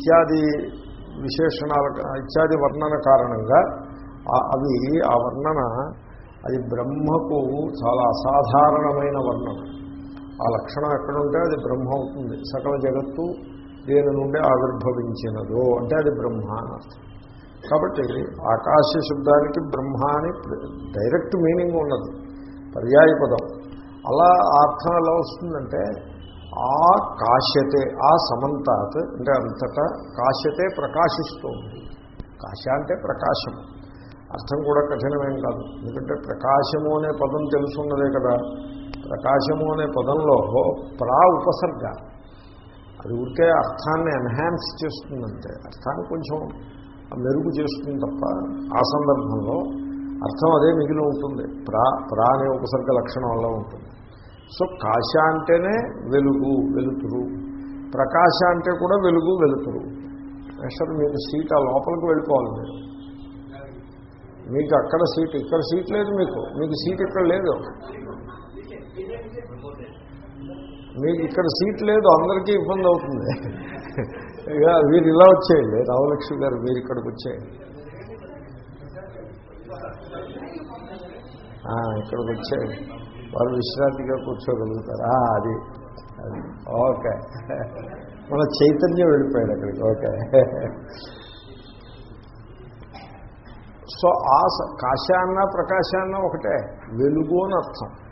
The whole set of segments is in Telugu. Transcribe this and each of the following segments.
ఇత్యాది విశేషణాల ఇత్యాది వర్ణన కారణంగా అవి ఆ వర్ణన అది బ్రహ్మకు చాలా అసాధారణమైన వర్ణన. ఆ లక్షణం ఎక్కడుంటే అది బ్రహ్మ అవుతుంది సకల జగత్తు దేని నుండి ఆవిర్భవించినదో అంటే అది బ్రహ్మ అని అర్థం. కాబట్టి ఆకాశ శబ్దానికి బ్రహ్మ అని డైరెక్ట్ మీనింగ్ ఉన్నది పర్యాయ పదం అలా అర్థం ఎలా వస్తుందంటే ఆ కాశ్యతే ఆ సమంతాత్ అంటే అంతటా కాశ్యతే ప్రకాశిస్తోంది. కాశ అంటే ప్రకాశం. అర్థం కూడా కఠినమేం కాదు. ఎందుకంటే ప్రకాశము అనే పదం తెలుసున్నదే కదా. ప్రకాశము అనే పదంలో ప్రా ఉపసర్గ. అది ఉంటే అర్థాన్ని ఎన్హాన్స్ చేస్తుందంటే అర్థాన్ని కొంచెం మెరుగు చేస్తుంది తప్ప ఆ సందర్భంలో అర్థం అదే మిగిలి ఉంటుంది. ప్రా ప్రా అనే ఉపసర్గ లక్షణం వల్ల ఉంటుంది. సో కాశ అంటేనే వెలుగు వెలుతురు. ప్రకాశ అంటే కూడా వెలుగు వెలుతురు. అసలు మీకు సీట్ ఆ లోపలికి వెళ్ళిపోవాలి మీరు. మీకు అక్కడ సీట్ ఇక్కడ సీట్ లేదు మీకు. మీకు సీట్ ఇక్కడ లేదు. మీకు ఇక్కడ సీట్ లేదు అందరికీ ఇబ్బంది అవుతుంది. ఇక మీరు ఇలా వచ్చేయండి. రామలక్ష్మి గారు మీరు ఇక్కడికి వచ్చేయండి. ఇక్కడికి వచ్చేయండి. వాళ్ళు విశ్రాంతిగా కూర్చోగలుగుతారు. అది. అది. ఓకే. మన చైతన్యం వెళ్ళిపోయాడు అక్కడికి. ఓకే. సో ఆ కాశాన్న ప్రకాశాన్న ఒకటే. వెలుగు అని అర్థం.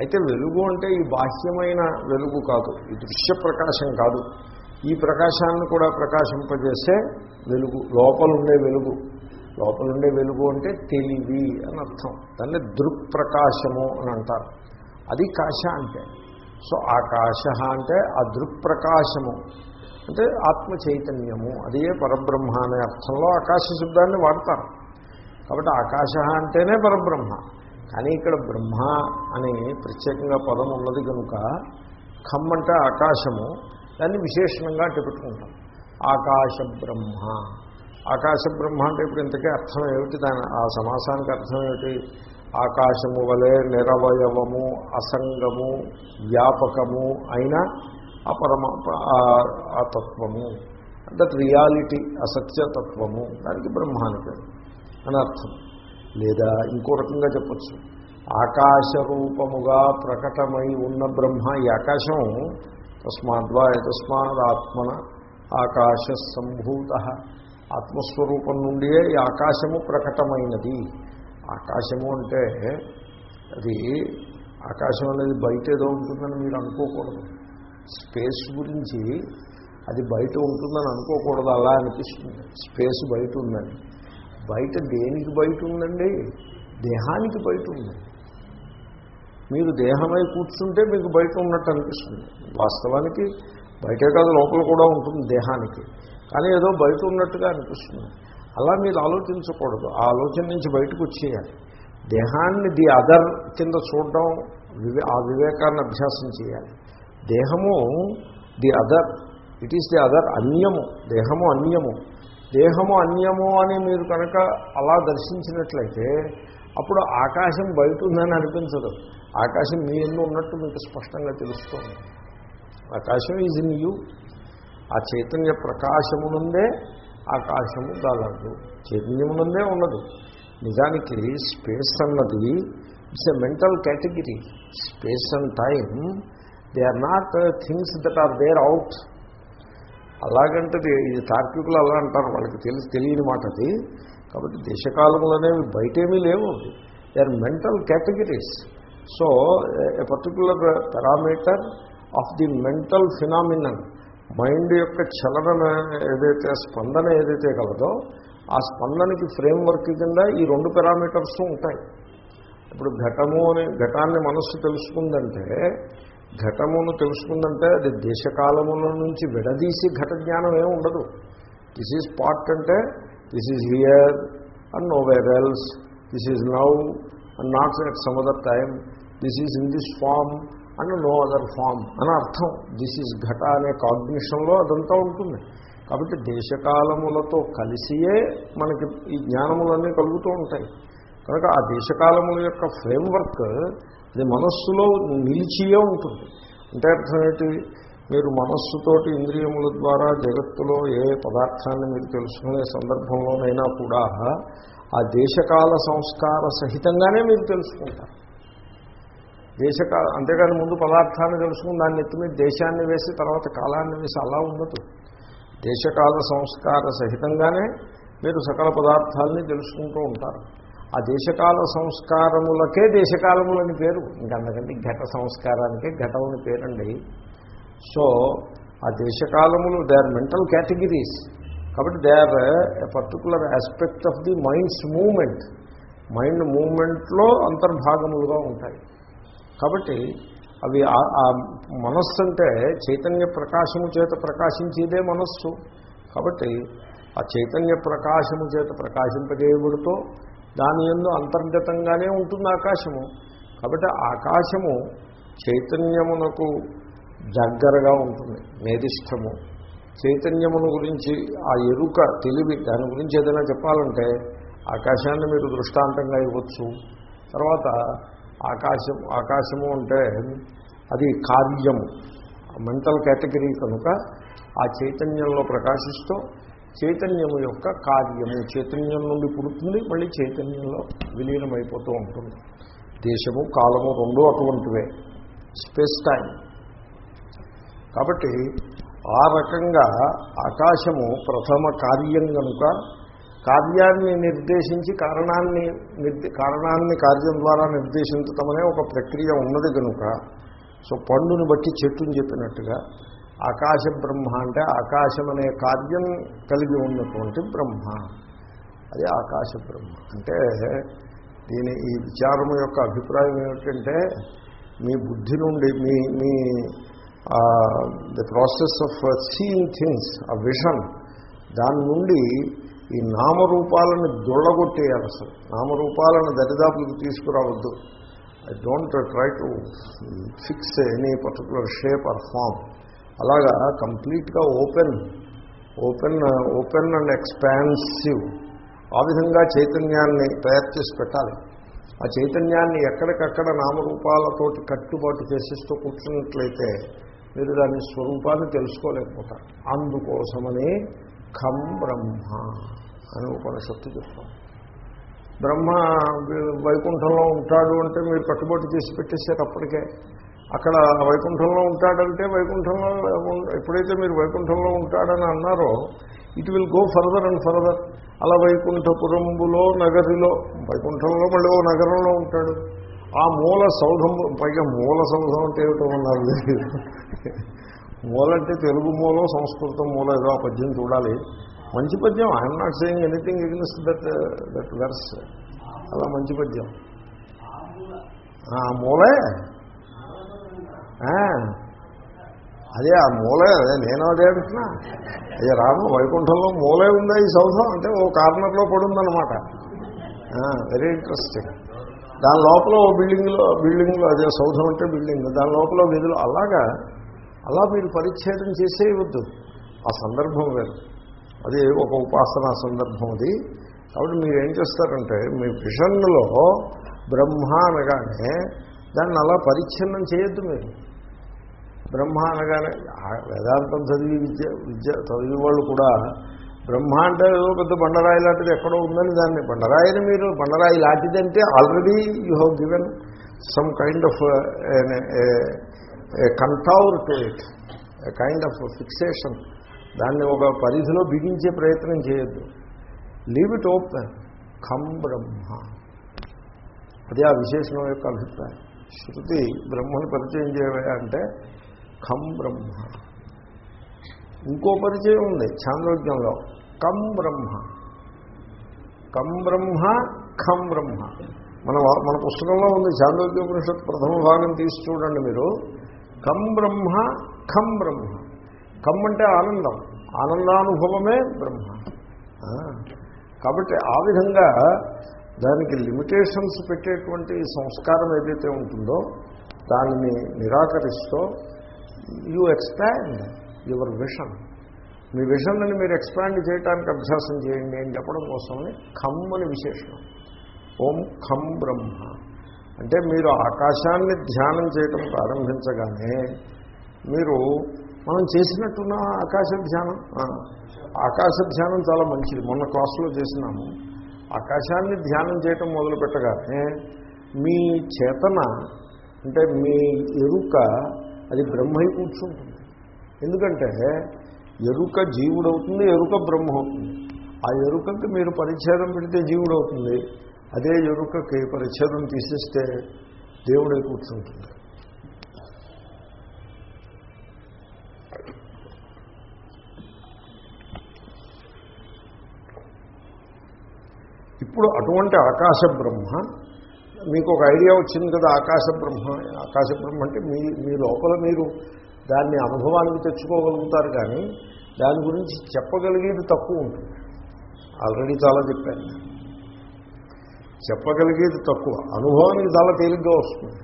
అయితే వెలుగు అంటే ఈ బాహ్యమైన వెలుగు కాదు. ఈ దృశ్య ప్రకాశం కాదు. ఈ ప్రకాశాన్ని కూడా ప్రకాశింపజేసే వెలుగు లోపలుండే వెలుగు. లోపలుండే వెలుగు అంటే తెలివి అని అర్థం. దాన్ని దృక్ప్రకాశము అని అంటారు. అది కాశ అంటే. సో ఆకాశ అంటే ఆ దృక్ప్రకాశము. అంటే ఆత్మ చైతన్యము. అదే పరబ్రహ్మ అనే అర్థంలో ఆకాశ శబ్దాన్ని వాడతారు. కాబట్టి ఆకాశ అంటేనే పరబ్రహ్మ. కానీ ఇక్కడ బ్రహ్మ అని ప్రత్యేకంగా పదం ఉన్నది కనుక ఖమ్మంటే ఆకాశము. దాన్ని విశేషణంగా చెబుతుంటాం పెట్టుకుంటాం ఆకాశ బ్రహ్మ. ఆకాశ బ్రహ్మ అంటే ఇప్పుడు ఇంతకీ అర్థం ఏమిటి దాని? ఆ సమాసానికి అర్థం ఏమిటి? ఆకాశము వలె నిరవయవము అసంగము వ్యాపకము అయిన ఆ పరమ ఆ- తత్వము. దట్ రియాలిటీ అసత్యతత్వము. దానికి బ్రహ్మ అని అని అర్థం. లేదా ఇంకో రకంగా చెప్పచ్చు. ఆకాశ రూపముగా ప్రకటమై ఉన్న బ్రహ్మ ఈ ఆకాశం తస్మాద్వా తస్మాదాత్మన ఆకాశ సంభూత. ఆత్మస్వరూపం నుండియే ఈ ఆకాశము ప్రకటమైనది. ఆకాశము అంటే అది ఆకాశం అనేది బయట ఏదో ఉంటుందని మీరు అనుకోకూడదు. స్పేస్ గురించి అది బయట ఉంటుందని అనుకోకూడదు అలా అనిపిస్తుంది. స్పేస్ బయట ఉందని. బయట దేనికి బయట ఉందండి? దేహానికి బయట ఉంది. మీరు దేహమై కూర్చుంటే మీకు బయట ఉన్నట్టు అనిపిస్తుంది. వాస్తవానికి బయటే కాదు లోపల కూడా ఉంటుంది దేహానికి. కానీ ఏదో బయట ఉన్నట్టుగా అనిపిస్తుంది. అలా మీరు ఆలోచించకూడదు. ఆ ఆలోచన నుంచి బయటకు వచ్చేయాలి. దేహాన్ని ది అదర్ కింద చూడడం ఆ వివేకాన్ని అభ్యాసం చేయాలి. దేహము the other it is the other అన్యము దేహము అన్యము. దేహము అన్యము అని మీరు కనుక అలా దర్శించినట్లయితే అప్పుడు ఆకాశం బయట ఉందని అనిపించదు. ఆకాశం మీ ఎందు ఉన్నట్టు మీకు స్పష్టంగా తెలుస్తుంది. ఆకాశం ఈజ్ ఇన్ యూ. ఆ చైతన్య ప్రకాశమునందే ఆకాశము గలదు. చైతన్యమునందే ఉన్నది. నిజానికి స్పేస్ అన్నది it's a mental category. Space and time they are not things that are there out. అలాగంటే ఇది తార్కికులు అలా అంటారు వాళ్ళకి తెలిసి తెలియని మాట అది. కాబట్టి దేశకాలములు అనేవి బయటేమీ లేవు they are mental categories. So a particular parameter of the mental phenomenal mind యొక్క చలనం ఏదైతే స్పందన ఏదైతే కలదో ఆ స్పందనకి ఫ్రేమ్వర్క్ కింద ఈ రెండు పారామీటర్స్ ఉంటాయి. ఇప్పుడు ఘటము అని ఘటాన్ని మనస్సు తెలుసుకుందంటే ఘటమును తెలుసుకుందంటే అది దేశకాలముల నుంచి విడదీసి ఘట జ్ఞానం ఏమి ఉండదు. దిస్ ఈజ్ పార్ట్ అంటే this is here and no where else this is now and not at some other time this is in this form and no other form అని అర్థం. దిస్ ఈజ్ ఘట అనే కాగ్నిషన్లో అదంతా ఉంటుంది. కాబట్టి దేశకాలములతో కలిసియే మనకి ఈ జ్ఞానములన్నీ కలుగుతూ ఉంటాయి. కనుక ఆ దేశకాలముల యొక్క ఫ్రేమ్వర్క్ అది మనస్సులో నిలిచియే ఉంటుంది. అంటే అర్థం ఏంటి? మీరు మనస్సుతోటి ఇంద్రియముల ద్వారా జగత్తులో ఏ పదార్థాన్ని మీరు తెలుసుకునే సందర్భంలోనైనా కూడా ఆ దేశకాల సంస్కార సహితంగానే మీరు తెలుసుకుంటారు. దేశకాల అంతేకాని ముందు పదార్థాన్ని తెలుసుకుని దాన్ని ఎత్తి మీద దేశాన్ని వేసి తర్వాత కాలాన్ని వేసి అలా ఉండదు. దేశకాల సంస్కార సహితంగానే మీరు సకల పదార్థాలని తెలుసుకుంటూ ఉంటారు. ఆ దేశకాల సంస్కారములకే దేశకాలములని పేరు. ఇంకంతకంటే ఘట సంస్కారానికే ఘటమని పేరండి. సో ఆ దేశకాలములు దే ఆర్ మెంటల్ కేటగిరీస్. కాబట్టి they are a particular aspect of the mind's movement. Mind మూమెంట్లో అంతర్భాగములుగా ఉంటాయి. కాబట్టి అవి ఆ- మనస్సు అంటే చైతన్య ప్రకాశము చేత ప్రకాశించేదే మనస్సు. కాబట్టి ఆ చైతన్య ప్రకాశము చేత ప్రకాశింపజేయబడుతూ దాని ఎందు అంతర్గతంగానే ఉంటుంది ఆకాశము. కాబట్టి ఆకాశము చైతన్యమునకు దగ్గరగా ఉంటుంది మేధిష్టము చైతన్యమును గురించి ఆ ఎరుక తెలివి దాని గురించి ఏదైనా చెప్పాలంటే ఆకాశాన్ని మీరు దృష్టాంతంగా ఇవ్వచ్చు. తర్వాత ఆకాశం ఆకాశము అంటే అది కార్యము మెంటల్ కేటగిరీ కనుక ఆ చైతన్యంలో ప్రకాశిస్తూ చైతన్యము యొక్క కార్యము చైతన్యం నుండి పుడుతుంది మళ్ళీ చైతన్యంలో విలీనమైపోతూ ఉంటుంది. దేశము కాలము రెండూ అటువంటివే. Space time. కాబట్టి ఆ రకంగా ఆకాశము ప్రథమ కార్యం కనుక కార్యాన్ని నిర్దేశించి కారణాన్ని కారణాన్ని కార్యం ద్వారా నిర్దేశించటం అనే ఒక ప్రక్రియ ఉన్నది కనుక సో పండుని బట్టి చెట్టుని చెప్పినట్టుగా ఆకాశ బ్రహ్మ అంటే ఆకాశం అనే కార్యం కలిగి ఉన్నటువంటి బ్రహ్మ. అది ఆకాశ బ్రహ్మ అంటే దీని ఈ విచారము యొక్క అభిప్రాయం ఏమిటంటే మీ బుద్ధి నుండి మీ మీ the process of seeing things ఆ విషన్ దాని నుండి ఈ నామరూపాలను దొళ్ళగొట్టేయాలి అసలు. నామరూపాలను దరిదాపులకు తీసుకురావద్దు. I don't try to fix any particular shape or form అలాగా కంప్లీట్గా open open open and expansive ఆ విధంగా చైతన్యాన్ని తయారు చేసి పెట్టాలి. ఆ చైతన్యాన్ని ఎక్కడికక్కడ నామరూపాలతోటి కట్టుబాటు చేసేస్తూ కూర్చున్నట్లయితే మీరు దాని స్వరూపాన్ని తెలుసుకోలేకపోతారు. అందుకోసమని ఖం బ్రహ్మ అని ఉపనిషత్తు చెప్తాం. బ్రహ్మ వైకుంఠంలో ఉంటాడు అంటే మీరు కట్టుబాటు తీసి పెట్టేసారు అప్పటికే. అక్కడ వైకుంఠంలో ఉంటాడంటే వైకుంఠంలో ఎప్పుడైతే మీరు వైకుంఠంలో ఉంటాడని అన్నారో it will go further and further. అలా వైకుంఠపురంబులో నగరిలో వైకుంఠంలో మళ్ళీ ఓ నగరంలో ఉంటాడు. ఆ మూల సౌధం పైగా మూల సౌధం అంటే ఏమిటో ఉన్నారు మూల అంటే తెలుగు మూలం సంస్కృతం మూల ఏదో ఆ పద్యం చూడాలి. మంచి పద్యం. I'm not saying anything against that that verse అలా మంచి పద్యం. ఆ మూలే? అదే ఆ మూలే అదే నేను అదే అంటున్నా. అదే రాము వైకుంఠంలో మూలే ఉందా ఈ సౌధం అంటే ఓ కార్నర్లో పడుందనమాట వెరీ ఇంట్రెస్టింగ్ దాని లోపల ఓ బిల్డింగ్లో బిల్డింగ్లో అదే సౌధం అంటే బిల్డింగ్ దాని లోపల విధులు అలాగా అలా మీరు పరిచ్ఛేదం చేసేయవద్దు ఆ సందర్భం వేరు. అది ఒక ఉపాసనా సందర్భం అది. కాబట్టి మీరు ఏం చేస్తారంటే మీ విషన్లో బ్రహ్మ అనగానే దాన్ని అలా పరిచ్ఛిన్నం చేయొద్దు మీరు. బ్రహ్మ అనగానే వేదాంతం చదివి విద్య విద్య చదివి వాళ్ళు కూడా బ్రహ్మ అంటే ఏదో పెద్ద బండరాయి లాంటిది ఎక్కడో ఉందని దాన్ని బండరాయిని మీరు బండరాయి లాంటిదంటే already you have given some kind of contour to it kind of fixation దాన్ని ఒక పరిధిలో బిగించే ప్రయత్నం చేయొద్దు. లీవ్ ఇట్ ఓపెన్ ఖం బ్రహ్మ అదే ఆ విశేషణం యొక్క అభిప్రాయం. శృతి బ్రహ్మను పరిచయం చేయవే అంటే ఖం బ్రహ్మ ఇంకో పరిచయం ఉంది చాంద్రోజ్ఞంలో కం బ్రహ్మ కం బ్రహ్మ ఖం బ్రహ్మ మన మన పుస్తకంలో ఉంది చాంద్రోగ్యోపనిషత్ ప్రథమ భాగం తీసి చూడండి మీరు. కం బ్రహ్మ ఖం బ్రహ్మ. కమ్ అంటే ఆనందం. ఆనందానుభవమే బ్రహ్మ. కాబట్టి ఆ విధంగా దానికి లిమిటేషన్స్ పెట్టేటువంటి సంస్కారం ఏదైతే ఉంటుందో దానిని నిరాకరిస్తూ యూ ఎక్స్పాండ్ యువర్ విషన్. మీ విషన్ని మీరు ఎక్స్పాండ్ చేయడానికి అభ్యాసం చేయండి అని చెప్పడం కోసమని ఖమ్ అని విశేషణం. ఓం ఖం బ్రహ్మ. అంటే మీరు ఆకాశాన్ని ధ్యానం చేయటం ప్రారంభించగానే మీరు మనం చేసినట్టున్న ఆకాశ ధ్యానం ఆకాశ ధ్యానం చాలా మంచిది. మొన్న క్లాసులో చేసినాము. ఆకాశాన్ని ధ్యానం చేయటం మొదలు పెట్టగానే మీ చేతన అంటే మీ ఎరుక అది బ్రహ్మై కూర్చుంటుంది. ఎందుకంటే ఎరుక జీవుడవుతుంది ఎరుక బ్రహ్మ అవుతుంది ఆ ఎరుకకి మీరు పరిచ్ఛేదం పెడితే జీవుడవుతుంది. అదే ఎరుకకి పరిచ్ఛేదం తీసేస్తే దేవుడే కూర్చుంటుంది. ఇప్పుడు అటువంటి ఆకాశ బ్రహ్మ మీకు ఒక ఐడియా వచ్చింది కదా ఆకాశ బ్రహ్మ ఆకాశ బ్రహ్మ అంటే మీ మీ లోపల మీరు దాన్ని అనుభవానికి తెచ్చుకోగలుగుతారు కానీ దాని గురించి చెప్పగలిగేది తక్కువ ఉంటుంది. ఆల్రెడీ చాలా చెప్పాను చెప్పగలిగేది తక్కువ. అనుభవానికి చాలా తేలిగ్గా వస్తుంది.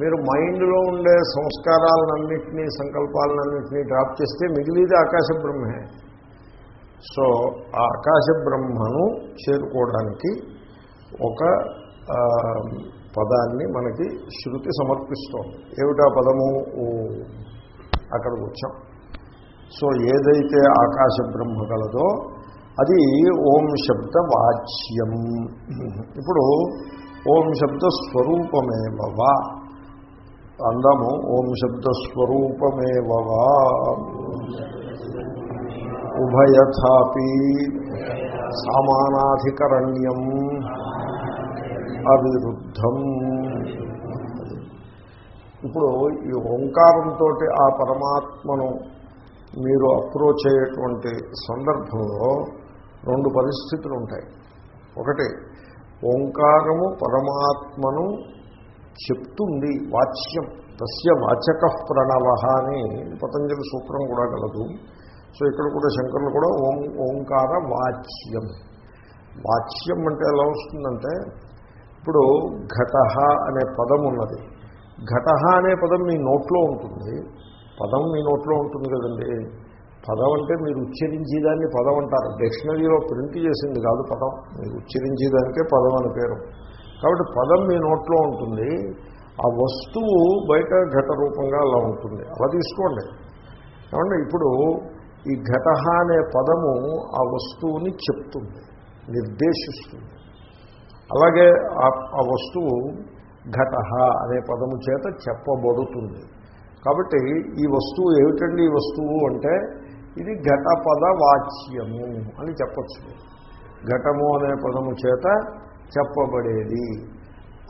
మీరు మైండ్లో ఉండే సంస్కారాలన్నింటినీ సంకల్పాలన్నింటినీ డ్రాప్ చేస్తే మిగిలిది ఆకాశ బ్రహ్మే సో ఆ ఆకాశ బ్రహ్మను చేరుకోవడానికి ఒక పదాన్ని మనకి శృతి సమర్పిస్తోంది. ఏమిటా పదము? అక్కడికి వచ్చాం. సో ఏదైతే ఆకాశ బ్రహ్మ కలదో అది ఓం శబ్ద వాచ్యం ఇప్పుడు ఓం శబ్ద స్వరూపమేవవా అందాము ఓం శబ్ద స్వరూపమేవవా ఉభయథాపి సమానాధికరణ్యం అవిరుద్ధం. ఇప్పుడు ఈ ఓంకారంతో ఆ పరమాత్మను మీరు అప్రోచ్ అయ్యేటువంటి సందర్భంలో రెండు పరిస్థితులు ఉంటాయి. ఒకటి ఓంకారము పరమాత్మను చెప్తుంది వాచ్యం తస్య వాచక ప్రణవ అని పతంజలి సూత్రం కూడా కలదు. సో ఇక్కడ కూడా శంకరులు కూడా ఓం ఓంకార వాచ్యం. వాచ్యం అంటే ఎలా వస్తుందంటే ఇప్పుడు ఘట అనే పదం ఉన్నది. ఘట అనే పదం మీ నోట్లో ఉంటుంది. పదం మీ నోట్లో ఉంటుంది కదండి. పదం అంటే మీరు ఉచ్చరించేదాన్ని పదం అంటారు. డిక్షనరీలో ప్రింట్ చేసింది కాదు పదం. మీరు ఉచ్చరించేదానికే పదం అని పేరు. కాబట్టి పదం మీ నోట్లో ఉంటుంది. ఆ వస్తువు బయట ఘట రూపంగా అలా ఉంటుంది. అలా తీసుకోండి. ఏమంటే ఇప్పుడు ఈ ఘట అనే పదము ఆ వస్తువుని చెప్తుంది నిర్దేశిస్తుంది. అలాగే ఆ- ఆ వస్తువు ఘట అనే పదము చేత చెప్పబడుతుంది. కాబట్టి ఈ వస్తువు ఏమిటండి? ఈ వస్తువు అంటే ఇది ఘటపద వాచ్యము అని చెప్పచ్చు. ఘటము అనే పదము చేత చెప్పబడేది.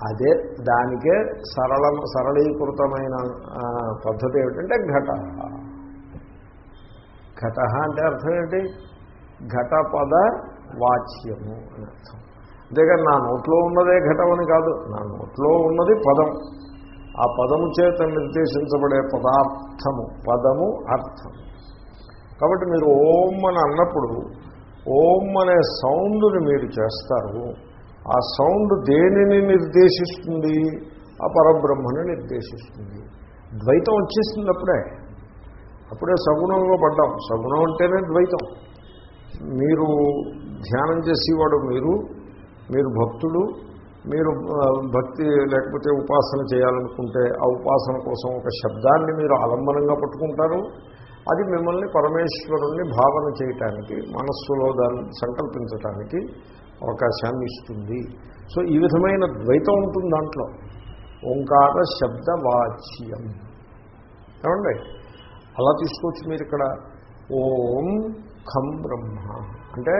అదే దానికే సరళ సరళీకృతమైన పద్ధతి ఏమిటంటే ఘట. ఘట అంటే అర్థం ఏంటి? ఘటపద వాచ్యము అని అర్థం. అంతేగాని నా నోట్లో ఉన్నదే ఘటమని కాదు. నా నోట్లో ఉన్నది పదం. ఆ పదము చేత నిర్దేశించబడే పదార్థము పదము అర్థము. కాబట్టి మీరు ఓం అని అన్నప్పుడు ఓం అనే సౌండ్ని మీరు చేస్తారు. ఆ సౌండ్ దేనిని నిర్దేశిస్తుంది? ఆ పరబ్రహ్మని నిర్దేశిస్తుంది. ద్వైతం వచ్చేసింది అప్పుడే. అప్పుడే సగుణంలో పడ్డాం. సగుణం అంటేనే ద్వైతం. మీరు ధ్యానం చేసేవాడు మీరు మీరు భక్తుడు మీరు భక్తి లేకపోతే ఉపాసన చేయాలనుకుంటే ఆ ఉపాసన కోసం ఒక శబ్దాన్ని మీరు ఆలంబనంగా పట్టుకుంటారు. అది మిమ్మల్ని పరమేశ్వరుణ్ణి భావన చేయటానికి మనస్సులో దాన్ని సంకల్పించటానికి అవకాశాన్ని ఇస్తుంది. సో ఈ విధమైన ద్వైతం ఉంటుంది దాంట్లో. ఓంకార శబ్ద వాచ్యం ఏమండి? అలా తీసుకోవచ్చు మీరు ఇక్కడ ఓం ఖం బ్రహ్మ. అంటే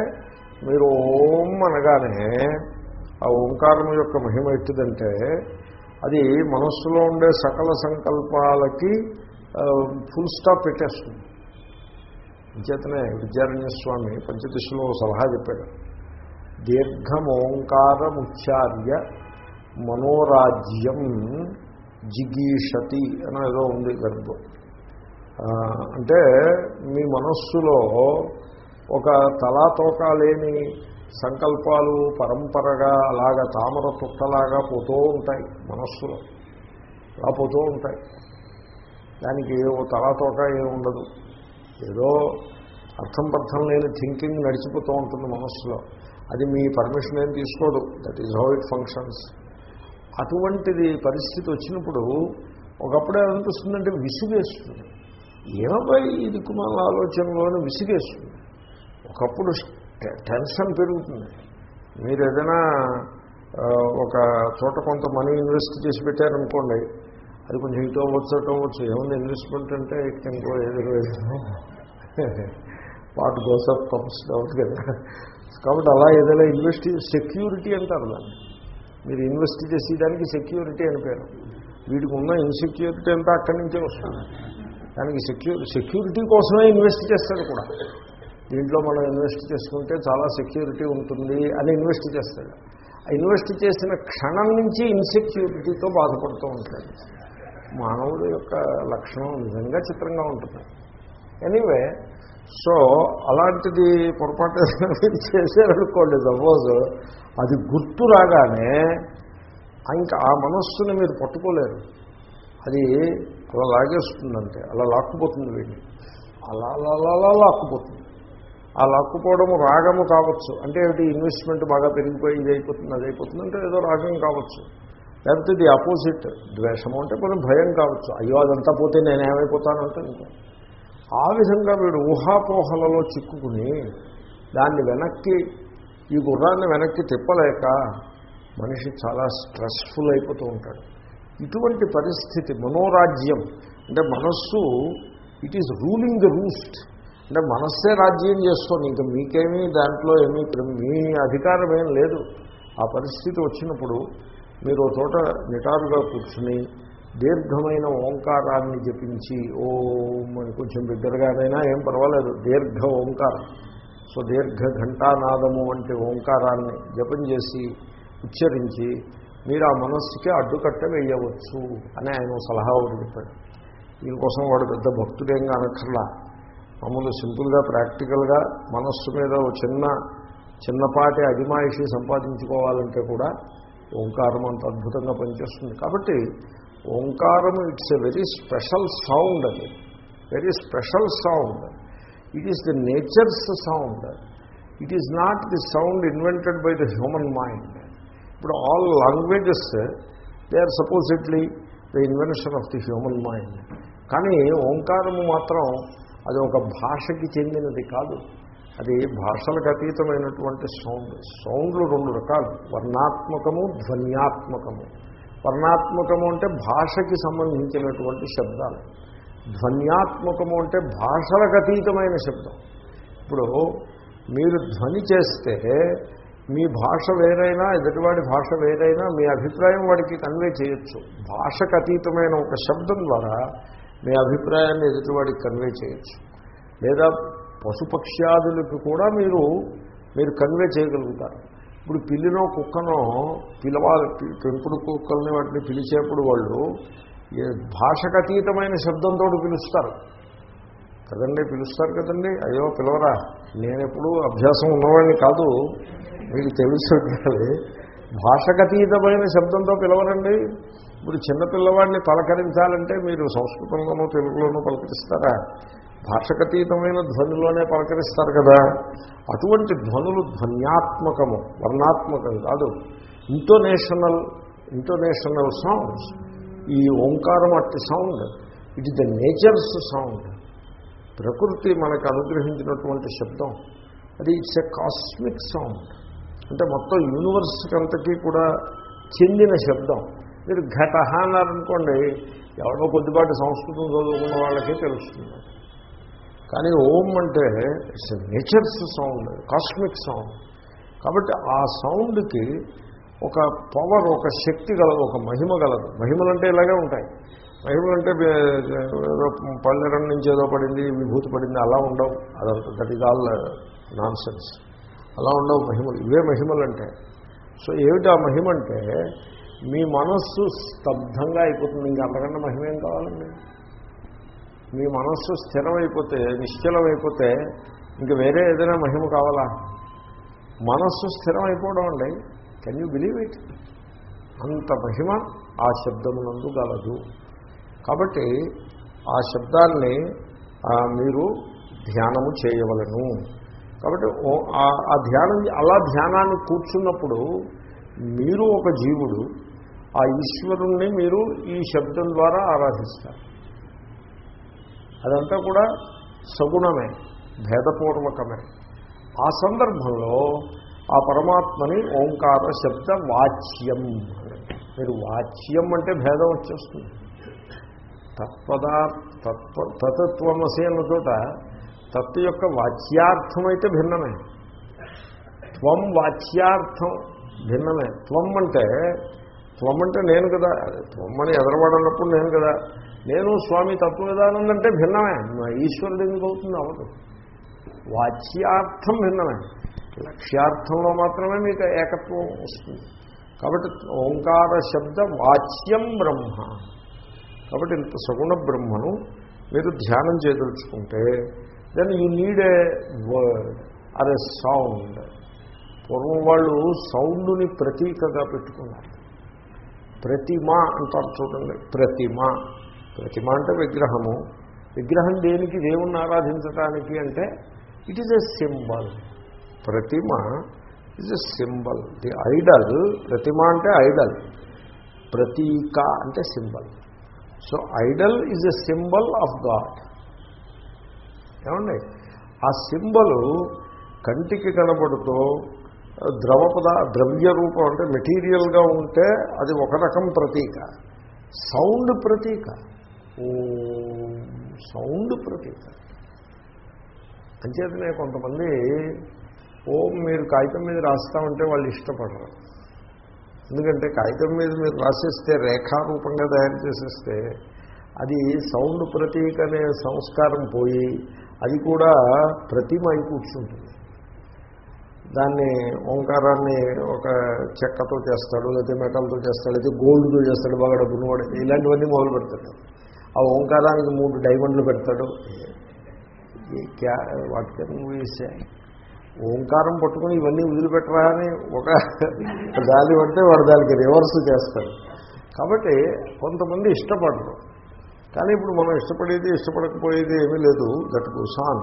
మీరు ఓం అనగానే ఆ ఓంకారం యొక్క మహిమ ఎట్టిదంటే అది మనస్సులో ఉండే సకల సంకల్పాలకి ఫుల్ స్టాప్ పెట్టేస్తుంది. అంచేతనే విద్యారణ్యస్వామి పంచదశలో సలహా చెప్పాడు. దీర్ఘమోంకారముచ్చార్య మనోరాజ్యం జిగీషతి అని ఏదో ఉంది గర్భం అంటే మీ మనస్సులో ఒక తలాతోక లేని సంకల్పాలు పరంపరగా అలాగా తామర తుట్టలాగా పోతూ ఉంటాయి మనస్సులో. అలా పోతూ ఉంటాయి. దానికి ఓ తలాతోక ఏమి ఉండదు. ఏదో అర్థం పర్థం లేని థింకింగ్ నడిచిపోతూ ఉంటుంది మనస్సులో. అది మీ పర్మిషన్ ఏం తీసుకోదు. That is how it functions అటువంటిది పరిస్థితి వచ్చినప్పుడు ఒకప్పుడే అనిపిస్తుందంటే విసుగేస్తుంది. ఏమపై ఇది కుమార ఆలోచనలోనే విసిగేస్తుంది. ఒకప్పుడు టెన్షన్ పెరుగుతుంది. మీరు ఏదైనా ఒక చోట కొంత మనీ ఇన్వెస్ట్ చేసి పెట్టారనుకోండి అది కొంచెం ఇటు అవ్వచ్చు అటు అవ్వచ్చు. ఏముంది ఇన్వెస్ట్మెంట్ అంటే ఇట్ కెన్ గో ఎదురు what goes up comes down కదా. కాబట్టి అలా ఏదైనా ఇన్వెస్ట్ సెక్యూరిటీ అంటారు దాన్ని. మీరు ఇన్వెస్ట్ చేసేదానికి సెక్యూరిటీ అని పేరు. వీడికి ఉన్న ఇన్సెక్యూరిటీ అంతా అక్కడి నుంచే వస్తుంది. దానికి సెక్యూ సెక్యూరిటీ కోసమే ఇన్వెస్ట్ చేస్తాడు కూడా. దీంట్లో మనం ఇన్వెస్ట్ చేసుకుంటే చాలా సెక్యూరిటీ ఉంటుంది అని ఇన్వెస్ట్ చేస్తాడు ఆ ఇన్వెస్ట్ చేసిన క్షణం నుంచి ఇన్సెక్యూరిటీతో బాధపడుతూ ఉంటాడు మానవుడు యొక్క లక్షణం నిజంగా చిత్రంగా ఉంటుంది. ఎనీవే సో అలాంటిది పొరపాటు చేశారనుకోండి సపోజ్ అది గుర్తు రాగానే ఇంకా ఆ మనస్సుని మీరు పట్టుకోలేరు. అది అలా లాగేస్తుందంటే అలా లాక్కుపోతుంది వీడిని. అలా అలా అలా అలా లాక్కుపోతుంది. ఆ లాక్కుపోవడము రాగము కావచ్చు. అంటే ఏమిటి? ఇన్వెస్ట్మెంట్ బాగా పెరిగిపోయి ఇది అయిపోతుంది అది అయిపోతుంది అంటే ఏదో రాగం కావచ్చు. లేకపోతే ది అపోజిట్ ద్వేషము అంటే కొంచెం భయం కావచ్చు. అయ్యో అదంతా పోతే నేనేమైపోతానంటే ఇంకా. ఆ విధంగా వీడు ఊహాపోహలలో చిక్కుకుని దాన్ని వెనక్కి ఈ గుర్రాన్ని వెనక్కి తిప్పలేక మనిషి చాలా స్ట్రెస్ఫుల్ అయిపోతూ ఉంటాడు. ఇటువంటి పరిస్థితి మనోరాజ్యం. అంటే మనస్సు it is ruling the roost అంటే మనస్సే రాజ్యం చేస్తుంది. ఇంకా మీకేమీ దాంట్లో ఏమీ మీ అధికారం ఏం లేదు. ఆ పరిస్థితి వచ్చినప్పుడు మీరు చోట నిటారుగా కూర్చుని దీర్ఘమైన ఓంకారాన్ని జపించి ఓం అని కొంచెం బిగ్గరగానైనా ఏం పర్వాలేదు దీర్ఘ ఓంకారం. సో దీర్ఘ ఘంటానాదము వంటి ఓంకారాన్ని జపం చేసి ఉచ్చరించి మీరు ఆ మనస్సుకి అడ్డుకట్ట వేయవచ్చు అని ఆయన సలహా ఒకటి చెప్పాడు. దీనికోసం వాడు పెద్ద భక్తుడేం కానక్కర్లా. మామూలు సింపుల్గా ప్రాక్టికల్గా మనస్సు మీద చిన్న చిన్నపాటి అజమాయిషి సంపాదించుకోవాలంటే కూడా ఓంకారం అంత అద్భుతంగా పనిచేస్తుంది. కాబట్టి ఓంకారం it's a very special sound అది. Very special sound. It is the nature's sound it is not the sound invented by the human mind ఇప్పుడు all languages they are supposedly the invention of the human mind కానీ ఓంకారము మాత్రం అది ఒక భాషకి చెందినది కాదు. అది భాషలకు అతీతమైనటువంటి సౌండ్. సౌండ్లు రెండు రకాలు. వర్ణాత్మకము ధ్వన్యాత్మకము. వర్ణాత్మకము అంటే భాషకి సంబంధించినటువంటి శబ్దాలు. ధ్వన్యాత్మకము అంటే భాషలకు అతీతమైన శబ్దం. ఇప్పుడు మీరు ధ్వని చేస్తే మీ భాష వేరైనా ఎదుటివాడి భాష వేరైనా మీ అభిప్రాయం వాడికి కన్వే చేయొచ్చు. భాషకు అతీతమైన ఒక శబ్దం ద్వారా మీ అభిప్రాయాన్ని ఎదుటివాడికి కన్వే చేయొచ్చు. లేదా పశుపక్ష్యాదులకు కూడా మీరు మీరు కన్వే చేయగలుగుతారు. ఇప్పుడు పిల్లినో కుక్కనో పిలవాలి పెంపుడు కుక్కల్ని వాటిని పిలిచేప్పుడు వాళ్ళు ఏ భాషకు అతీతమైన శబ్దంతో పిలుస్తారు. కదండి? పిలుస్తారు కదండి? అయ్యో పిలవరా నేనెప్పుడు అభ్యాసం ఉన్నవాడిని కాదు. మీకు తెలుసు ఉండాలి. శబ్దంతో పిలవరండి. ఇప్పుడు చిన్న పిల్లవాడిని పలకరించాలంటే మీరు సంస్కృతంలోనూ తెలుగులోనూ పలకరిస్తారా? భాషకతీతమైన ధ్వనిలోనే పలకరిస్తారు కదా. అటువంటి ధ్వనులు ధ్వన్యాత్మకము వర్ణాత్మకం కాదు. Intonational intonational sounds. ఈ ఓంకారం అట్టి sound it is the nature's sound. ప్రకృతి మనకు అనుగ్రహించినటువంటి శబ్దం. అది ఇట్స్ ఎ కాస్మిక్ సౌండ్. అంటే మొత్తం యూనివర్స్కి అంతకీ కూడా చెందిన శబ్దం. మీరు ఘట అన్నారనుకోండి ఎవరో కొద్దిపాటి సంస్కృతం చదువుకున్న వాళ్ళకే తెలుస్తుంది. కానీ ఓం అంటే it's nature's sound cosmic sound. కాబట్టి ఆ సౌండ్కి ఒక పవర్ ఒక శక్తి గలదు ఒక మహిమ గలదు. మహిమలంటే ఇలాగే ఉంటాయి. మహిమలంటే ఏదో పల్లెరం నుంచి ఏదో పడింది విభూతి పడింది అలా ఉండవు. అదంతా that is all nonsense అలా ఉండవు మహిమలు. ఇవే మహిమలు అంటే సో ఏమిటి ఆ మహిమ అంటే మీ మనస్సు స్తబ్దంగా అయిపోతుంది. ఇంకా అంతకన్నా మహిమ ఏం కావాలండి? మీ మనస్సు స్థిరమైపోతే నిశ్చలమైపోతే ఇంక వేరే ఏదైనా మహిమ కావాలా? మనస్సు స్థిరమైపోవడం అండి. కెన్ యూ బిలీవ్ ఇట్ అంత మహిమ ఆ శబ్దమునందు గలదు. కాబట్టి ఆ శబ్దాన్ని మీరు ధ్యానము చేయవలను. కాబట్టి ఆ- ఆ ధ్యానం అలా ధ్యానాన్ని కూర్చున్నప్పుడు మీరు ఒక జీవుడు ఆ ఈశ్వరుణ్ణి మీరు ఈ శబ్దం ద్వారా ఆరాధిస్తారు. అదంతా కూడా సగుణమే భేదపూర్వకమే. ఆ సందర్భంలో ఆ పరమాత్మని ఓంకార శబ్ద వాచ్యం మీరు వాచ్యం అంటే భేదం వచ్చేస్తుంది. తత్పదా తత్వ తతత్వమసి అన్న చోట తత్వ యొక్క వాచ్యార్థం అయితే భిన్నమే. త్వం వాచ్యార్థం భిన్నమే. త్వం అంటే త్వం అంటే నేను కదా. త్వం అని ఎదరవాడన్నప్పుడు నేను కదా. నేను స్వామి తత్వవిధానం అంటే భిన్నమే ఈశ్వరుడు ఎందుకు అవుతుంది? అవదు. వాచ్యార్థం భిన్నమే. లక్ష్యార్థంలో మాత్రమే మీకు ఏకత్వం వస్తుంది. కాబట్టి ఓంకార శబ్ద వాచ్యం బ్రహ్మ. కాబట్టి ఇంత సగుణ బ్రహ్మను మీరు ధ్యానం చేయదలుచుకుంటే then you need a word or sound పూర్వం వాళ్ళు సౌండ్ని ప్రతీకగా పెట్టుకున్నారు. ప్రతిమ అంటారు చూడండి. ప్రతిమ. ప్రతిమ అంటే విగ్రహము. విగ్రహం దేనికి? దేవుణ్ణి ఆరాధించటానికి అంటే it is a symbol Pratima is a symbol the idol ప్రతిమ అంటే ఐడల్ ప్రతీక అంటే symbol so idol is a symbol of God ఏమండి? ఆ సింబలు కంటికి కనబడుతూ ద్రవ పదా ద్రవ్య రూపం అంటే మెటీరియల్గా ఉంటే అది ఒక రకం ప్రతీక. సౌండ్ ప్రతీక. ఓ సౌండ్ ప్రతీక. అంచేతనే కొంతమంది ఓం మీరు కాగితం మీద రాస్తామంటే వాళ్ళు ఇష్టపడరు. ఎందుకంటే కాగితం మీద మీరు రాసేస్తే రేఖారూపంగా తయారు చేసేస్తే అది సౌండ్ ప్రతీక అనే సంస్కారం పోయి అది కూడా ప్రతిమ అయి కూర్చుంటుంది. దాన్ని ఓంకారాన్ని ఒక చెక్కతో చేస్తాడు లేకపోతే మెటల్తో చేస్తాడు లేకపోతే గోల్డ్తో చేస్తాడు బాగా డబ్బును ఇలాంటివన్నీ మొదలు పెడతాడు. ఆ ఓంకారానికి మూడు డైమండ్లు పెడతాడు. వాటికి వేసే ఓంకారం పట్టుకుని ఇవన్నీ వదిలిపెట్టరా అని ఒక దాని పడితే వాడు దానికి రివర్స్ చేస్తాడు. కాబట్టి కొంతమంది ఇష్టపడరు. కానీ ఇప్పుడు మనం ఇష్టపడేది ఇష్టపడకపోయేది ఏమీ లేదు. That goes on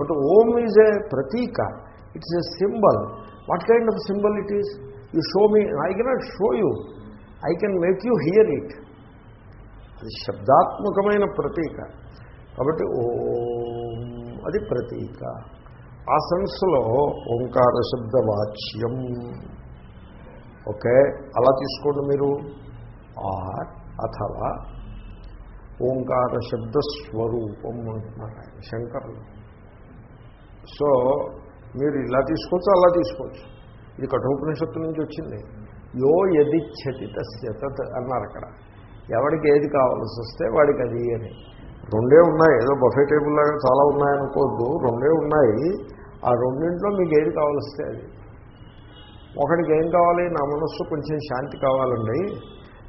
but Om is a ప్రతీక. It's a symbol. What kind of symbol it is you show me I cannot show you I can make you hear it అది శబ్దాత్మకమైన ప్రతీక. కాబట్టి ఓం అది ప్రతీక. ఆ సెన్స్లో ఓంకార శబ్దవాచ్యం. ఓకే అలా తీసుకోండి మీరు. ఆర్ అథవా ఓంకార శబ్ద స్వరూపం అంటున్నారు ఆయన శంకర్లు. సో మీరు ఇలా తీసుకోవచ్చు అలా తీసుకోవచ్చు. ఇది కఠోపనిషత్తు నుంచి వచ్చింది. యో యదిచ్చతి తత్ అన్నారు అక్కడ. ఎవడికి ఏది కావాల్సి వస్తే వాడికి అది అని. రెండే ఉన్నాయి. ఏదో బఫే టేబుల్ లాగా చాలా ఉన్నాయనుకోవద్దు. రెండే ఉన్నాయి. ఆ రెండింట్లో మీకు ఏది కావాల్సి అది. ఒకడికి ఏం కావాలి? నా మనస్సు కొంచెం శాంతి కావాలండి.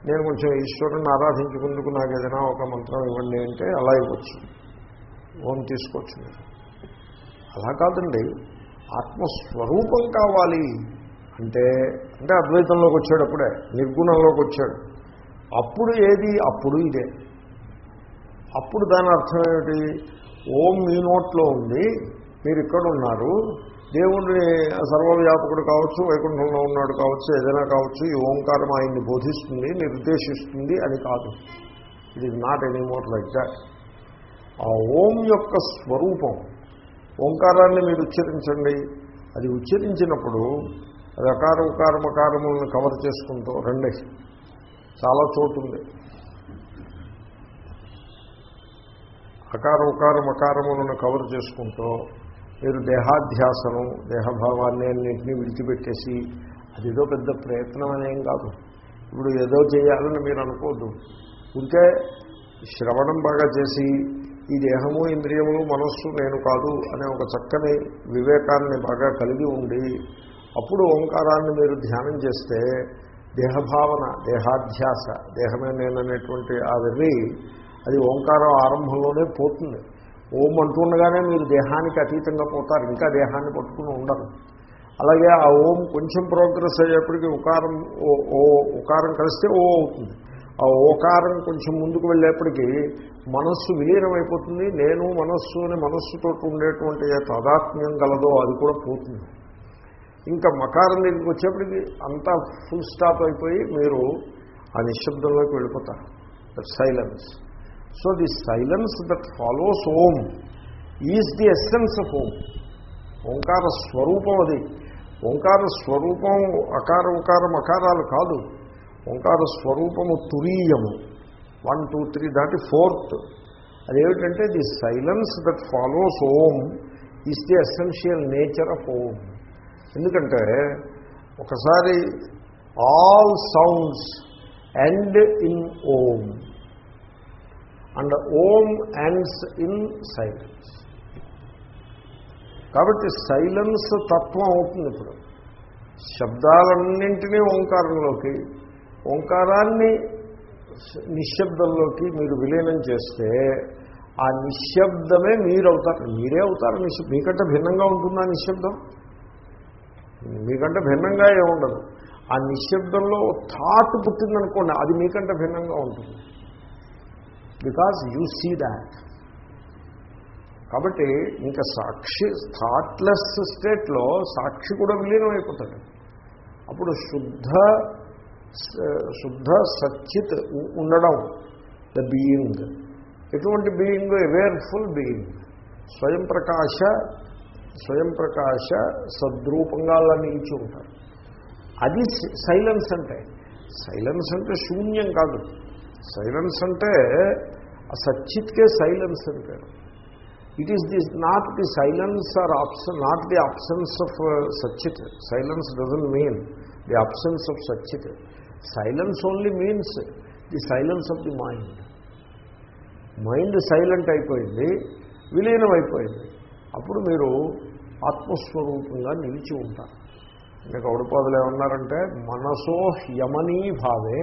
నేను కొంచెం ఈశ్వరుని ఆరాధించుకుందుకు నాకు ఏదైనా ఒక మంత్రం ఇవ్వండి అంటే అలా ఇవ్వచ్చు. ఓన్ తీసుకోవచ్చు మీరు. అలా కాదండి. ఆత్మస్వరూపం కావాలి. అంటే అంటే అద్వైతంలోకి వచ్చాడు అప్పుడే నిర్గుణంలోకి వచ్చాడు. అప్పుడు ఏది? అప్పుడు ఇదే. అప్పుడు దాని అర్థం ఏమిటి? ఓం మీ నోట్లో ఉంది మీరు ఇక్కడ ఉన్నారు. దేవుడిని సర్వవ్యాపకుడు కావచ్చు వైకుంఠంలో ఉన్నాడు కావచ్చు ఏదైనా కావచ్చు ఈ ఓంకారం ఆయన్ని బోధిస్తుంది నిర్దేశిస్తుంది అని కాదు. It is not any more like that ఆ ఓం యొక్క స్వరూపం ఓంకారాన్ని మీరు ఉచ్చరించండి. అది ఉచ్చరించినప్పుడు అది అకార మకారములను కవర్ చేసుకుంటూ రండి. చాలా చోటు ఉంది అకార ఉకార మకారములను కవర్ చేసుకుంటూ మీరు దేహాధ్యాసనం దేహభావాన్ని అన్నింటినీ విడిచిపెట్టేసి అదేదో పెద్ద ప్రయత్నం అనేం కాదు. ఇప్పుడు ఏదో చేయాలని మీరు అనుకోద్దు. ఉంటే శ్రవణం బాగా చేసి ఈ దేహము ఇంద్రియములు మనస్సు నేను కాదు అనే ఒక చక్కని వివేకాన్ని బాగా కలిగి ఉండి అప్పుడు ఓంకారాన్ని మీరు ధ్యానం చేస్తే దేహభావన దేహాధ్యాస దేహమే నేననేటువంటి ఆ వెర్రి అది ఓంకారం ఆరంభంలోనే పోతుంది. ఓం అంటుండగానే మీరు దేహానికి అతీతంగా పోతారు ఇంకా దేహాన్ని పట్టుకుని ఉండరు. అలాగే ఆ ఓం కొంచెం ప్రోగ్రెస్ అయ్యేప్పటికీ ఉకారం ఓ ఉకారం కలిస్తే ఓ అవుతుంది. ఆ ఓకారం కొంచెం ముందుకు వెళ్ళేప్పటికీ మనస్సు విలీనమైపోతుంది. అయిపోతుంది నేను మనస్సు అని మనస్సుతో ఉండేటువంటి ఏ తాదాత్మ్యం గలదో అది కూడా పోతుంది. ఇంకా మకారం దగ్గరికి వచ్చేప్పటికి అంతా ఫుల్ స్టాప్ అయిపోయి మీరు ఆ నిశ్శబ్దంలోకి వెళ్ళిపోతారు. That silence so the silence that follows Om is the essence of Om ఓంకార స్వరూపం అది. ఓంకార స్వరూపం అకార ఉకారం అకారాలు కాదు. ఓంకార స్వరూపము తురీయము. వన్ టూ త్రీ దాటి ఫోర్త్ అదేమిటంటే the silence that follows Om is the essential nature of Om ఎందుకంటే ఒకసారి all sounds end in Om and Om ends in silence కాబట్టి సైలెన్స్ తత్వం అవుతుంది ఇప్పుడు. శబ్దాలన్నింటినీ ఓంకారంలోకి ఓంకారాన్ని నిశ్శబ్దంలోకి మీరు విలీనం చేస్తే ఆ నిశ్శబ్దమే మీరు అవుతారు మీరే అవుతారు నిశ్శబ్దం మీకంటే భిన్నంగా ఉంటుందా నిశ్శబ్దం? మీకంటే భిన్నంగా ఏముండదు. ఆ నిశ్శబ్దంలో థాట్ పుట్టిందనుకోండి అది మీకంటే భిన్నంగా ఉంటుంది. Because you see that. కాబట్టి ఇంకా సాక్షి థాట్లెస్ స్టేట్లో సాక్షి కూడా విలీనం అయిపోతాడు అప్పుడు శుద్ధ శుద్ధ సచ్చిత్ ఉండడం ద బీయింగ్ ఎటువంటి బీయింగ్ అవేర్ఫుల్ బీయింగ్ స్వయం ప్రకాశ స్వయం ప్రకాశ సద్రూపంగా అలా నిలిచి ఉంటారు. అది సైలెన్స్ అంటే సైలెన్స్ అంటే శూన్యం కాదు. సైలెన్స్ అంటే ఆ సచ్చిత్కే సైలెన్స్ అని పేరు. It is this not the silence or option not the options of సచ్చిత్. Silence doesn't mean the options of సచ్చిత్. Silence only means the silence of the mind mind silent అయిపోయింది విలీనం అయిపోయింది. అప్పుడు మీరు ఆత్మస్వరూపంగా నిలిచి ఉంటారు. ఇంకా గౌడపాదులు ఏమన్నారంటే మనసో యమనీ భావే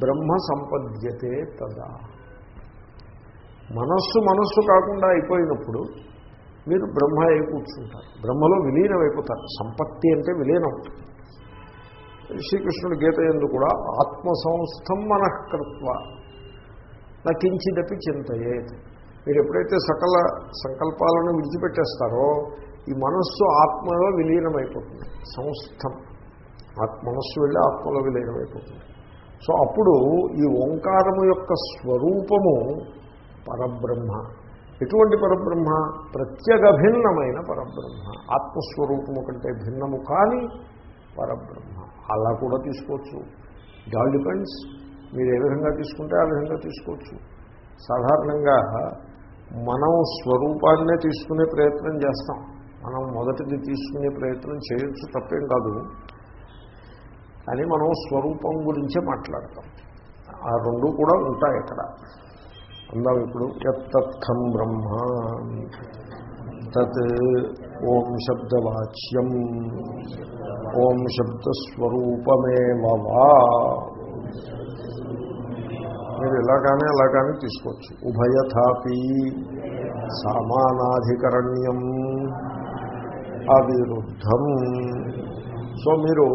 బ్రహ్మ సంపద్యతే తదా. మనస్సు మనస్సు కాకుండా అయిపోయినప్పుడు మీరు బ్రహ్మ అయి కూర్చుంటారు. బ్రహ్మలో విలీనం అయిపోతారు సంపత్తి అంటే విలీనం. శ్రీకృష్ణుడు గీత ఎందు కూడా ఆత్మ సంస్థం మనఃకృత్వ. నకించిదపి చింతయే మీరు ఎప్పుడైతే సకల సంకల్పాలను విడిచిపెట్టేస్తారో ఈ మనస్సు ఆత్మలో విలీనమైపోతుంది. సంస్థం. ఆత్మ మనస్సు వెళ్ళి ఆత్మలో విలీనమైపోతుంది. సో అప్పుడు ఈ ఓంకారము యొక్క స్వరూపము పరబ్రహ్మ. ఎటువంటి పరబ్రహ్మ? ప్రత్యేక భిన్నమైన పరబ్రహ్మ. ఆత్మస్వరూపము కంటే భిన్నము కానీ పరబ్రహ్మ. అలా కూడా తీసుకోవచ్చు. ఇట్ ఆల్ డిపెండ్స్ మీరు ఏ విధంగా తీసుకుంటే ఆ విధంగా తీసుకోవచ్చు. సాధారణంగా మనం స్వరూపాన్నే తీసుకునే ప్రయత్నం చేస్తాం. మనం మొదటిది తీసుకునే ప్రయత్నం చేయొచ్చు తప్పేం కాదు. కానీ మనం స్వరూపం గురించే మాట్లాడతాం. ఆ రెండు కూడా ఉంటాయి అక్కడ. అందాం ఇప్పుడు ఎత్తత్థం బ్రహ్మ. తత్ ఓం శబ్దవాచ్యం. ఓం శబ్దస్వరూపమే వా. మీరు ఇలా కానీ అలా కానీ తీసుకోవచ్చు. ఉభయథాపి సామానాధికరణ్యం అవిరుద్ధం. సో మీరు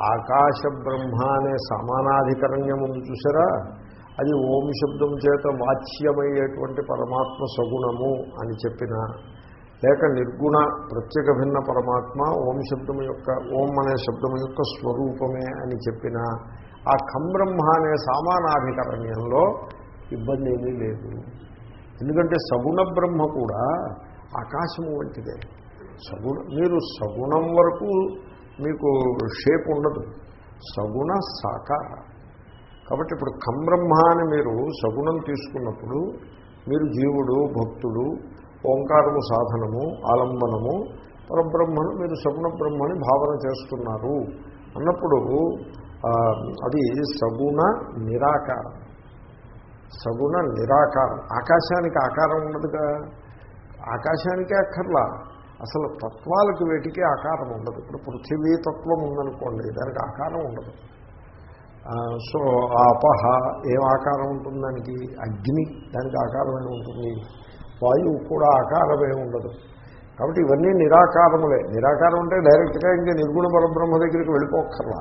ఆకాశ బ్రహ్మ అనే సమానాధికరణ్యం ఉంది చూసారా? అది ఓం శబ్దం చేత వాచ్యమయ్యేటువంటి పరమాత్మ సగుణము అని చెప్పిన లేక నిర్గుణ ప్రత్యేక భిన్న పరమాత్మ ఓం శబ్దము యొక్క ఓం అనే శబ్దము యొక్క స్వరూపమే అని చెప్పిన ఆ కంబ్రహ్మ అనే సామానాధికరణ్యంలో ఇబ్బంది ఏమీ లేదు. ఎందుకంటే సగుణ బ్రహ్మ కూడా ఆకాశము వంటిదే. సగుణ మీరు సగుణం వరకు మీకు షేప్ ఉండదు. సగుణ సాకార. కాబట్టి ఇప్పుడు ఖంబ్రహ్మ అని మీరు సగుణం తీసుకున్నప్పుడు మీరు జీవుడు భక్తుడు ఓంకారము సాధనము ఆలంబనము పరబ్రహ్మను మీరు సగుణ బ్రహ్మని భావన చేస్తున్నారు. అన్నప్పుడు అది సగుణ నిరాకారం. సగుణ నిరాకారం. ఆకాశానికి ఆకారం ఉండదుగా? ఆకాశానికే అక్కర్లా. అసలు తత్వాలకు వేటికి ఆకారం ఉండదు. ఇప్పుడు పృథివీ తత్వం ఉందనుకోండి దానికి ఆకారం ఉండదు. సో ఆ అపహ ఏం ఆకారం ఉంటుంది దానికి? అగ్ని దానికి ఆకారమే ఉంటుంది? వాయువు కూడా ఆకారమే ఉండదు. కాబట్టి ఇవన్నీ నిరాకారములే. నిరాకారం అంటే డైరెక్ట్గా ఇంకా నిర్గుణ పరబ్రహ్మ దగ్గరికి వెళ్ళిపోక్కర్లా.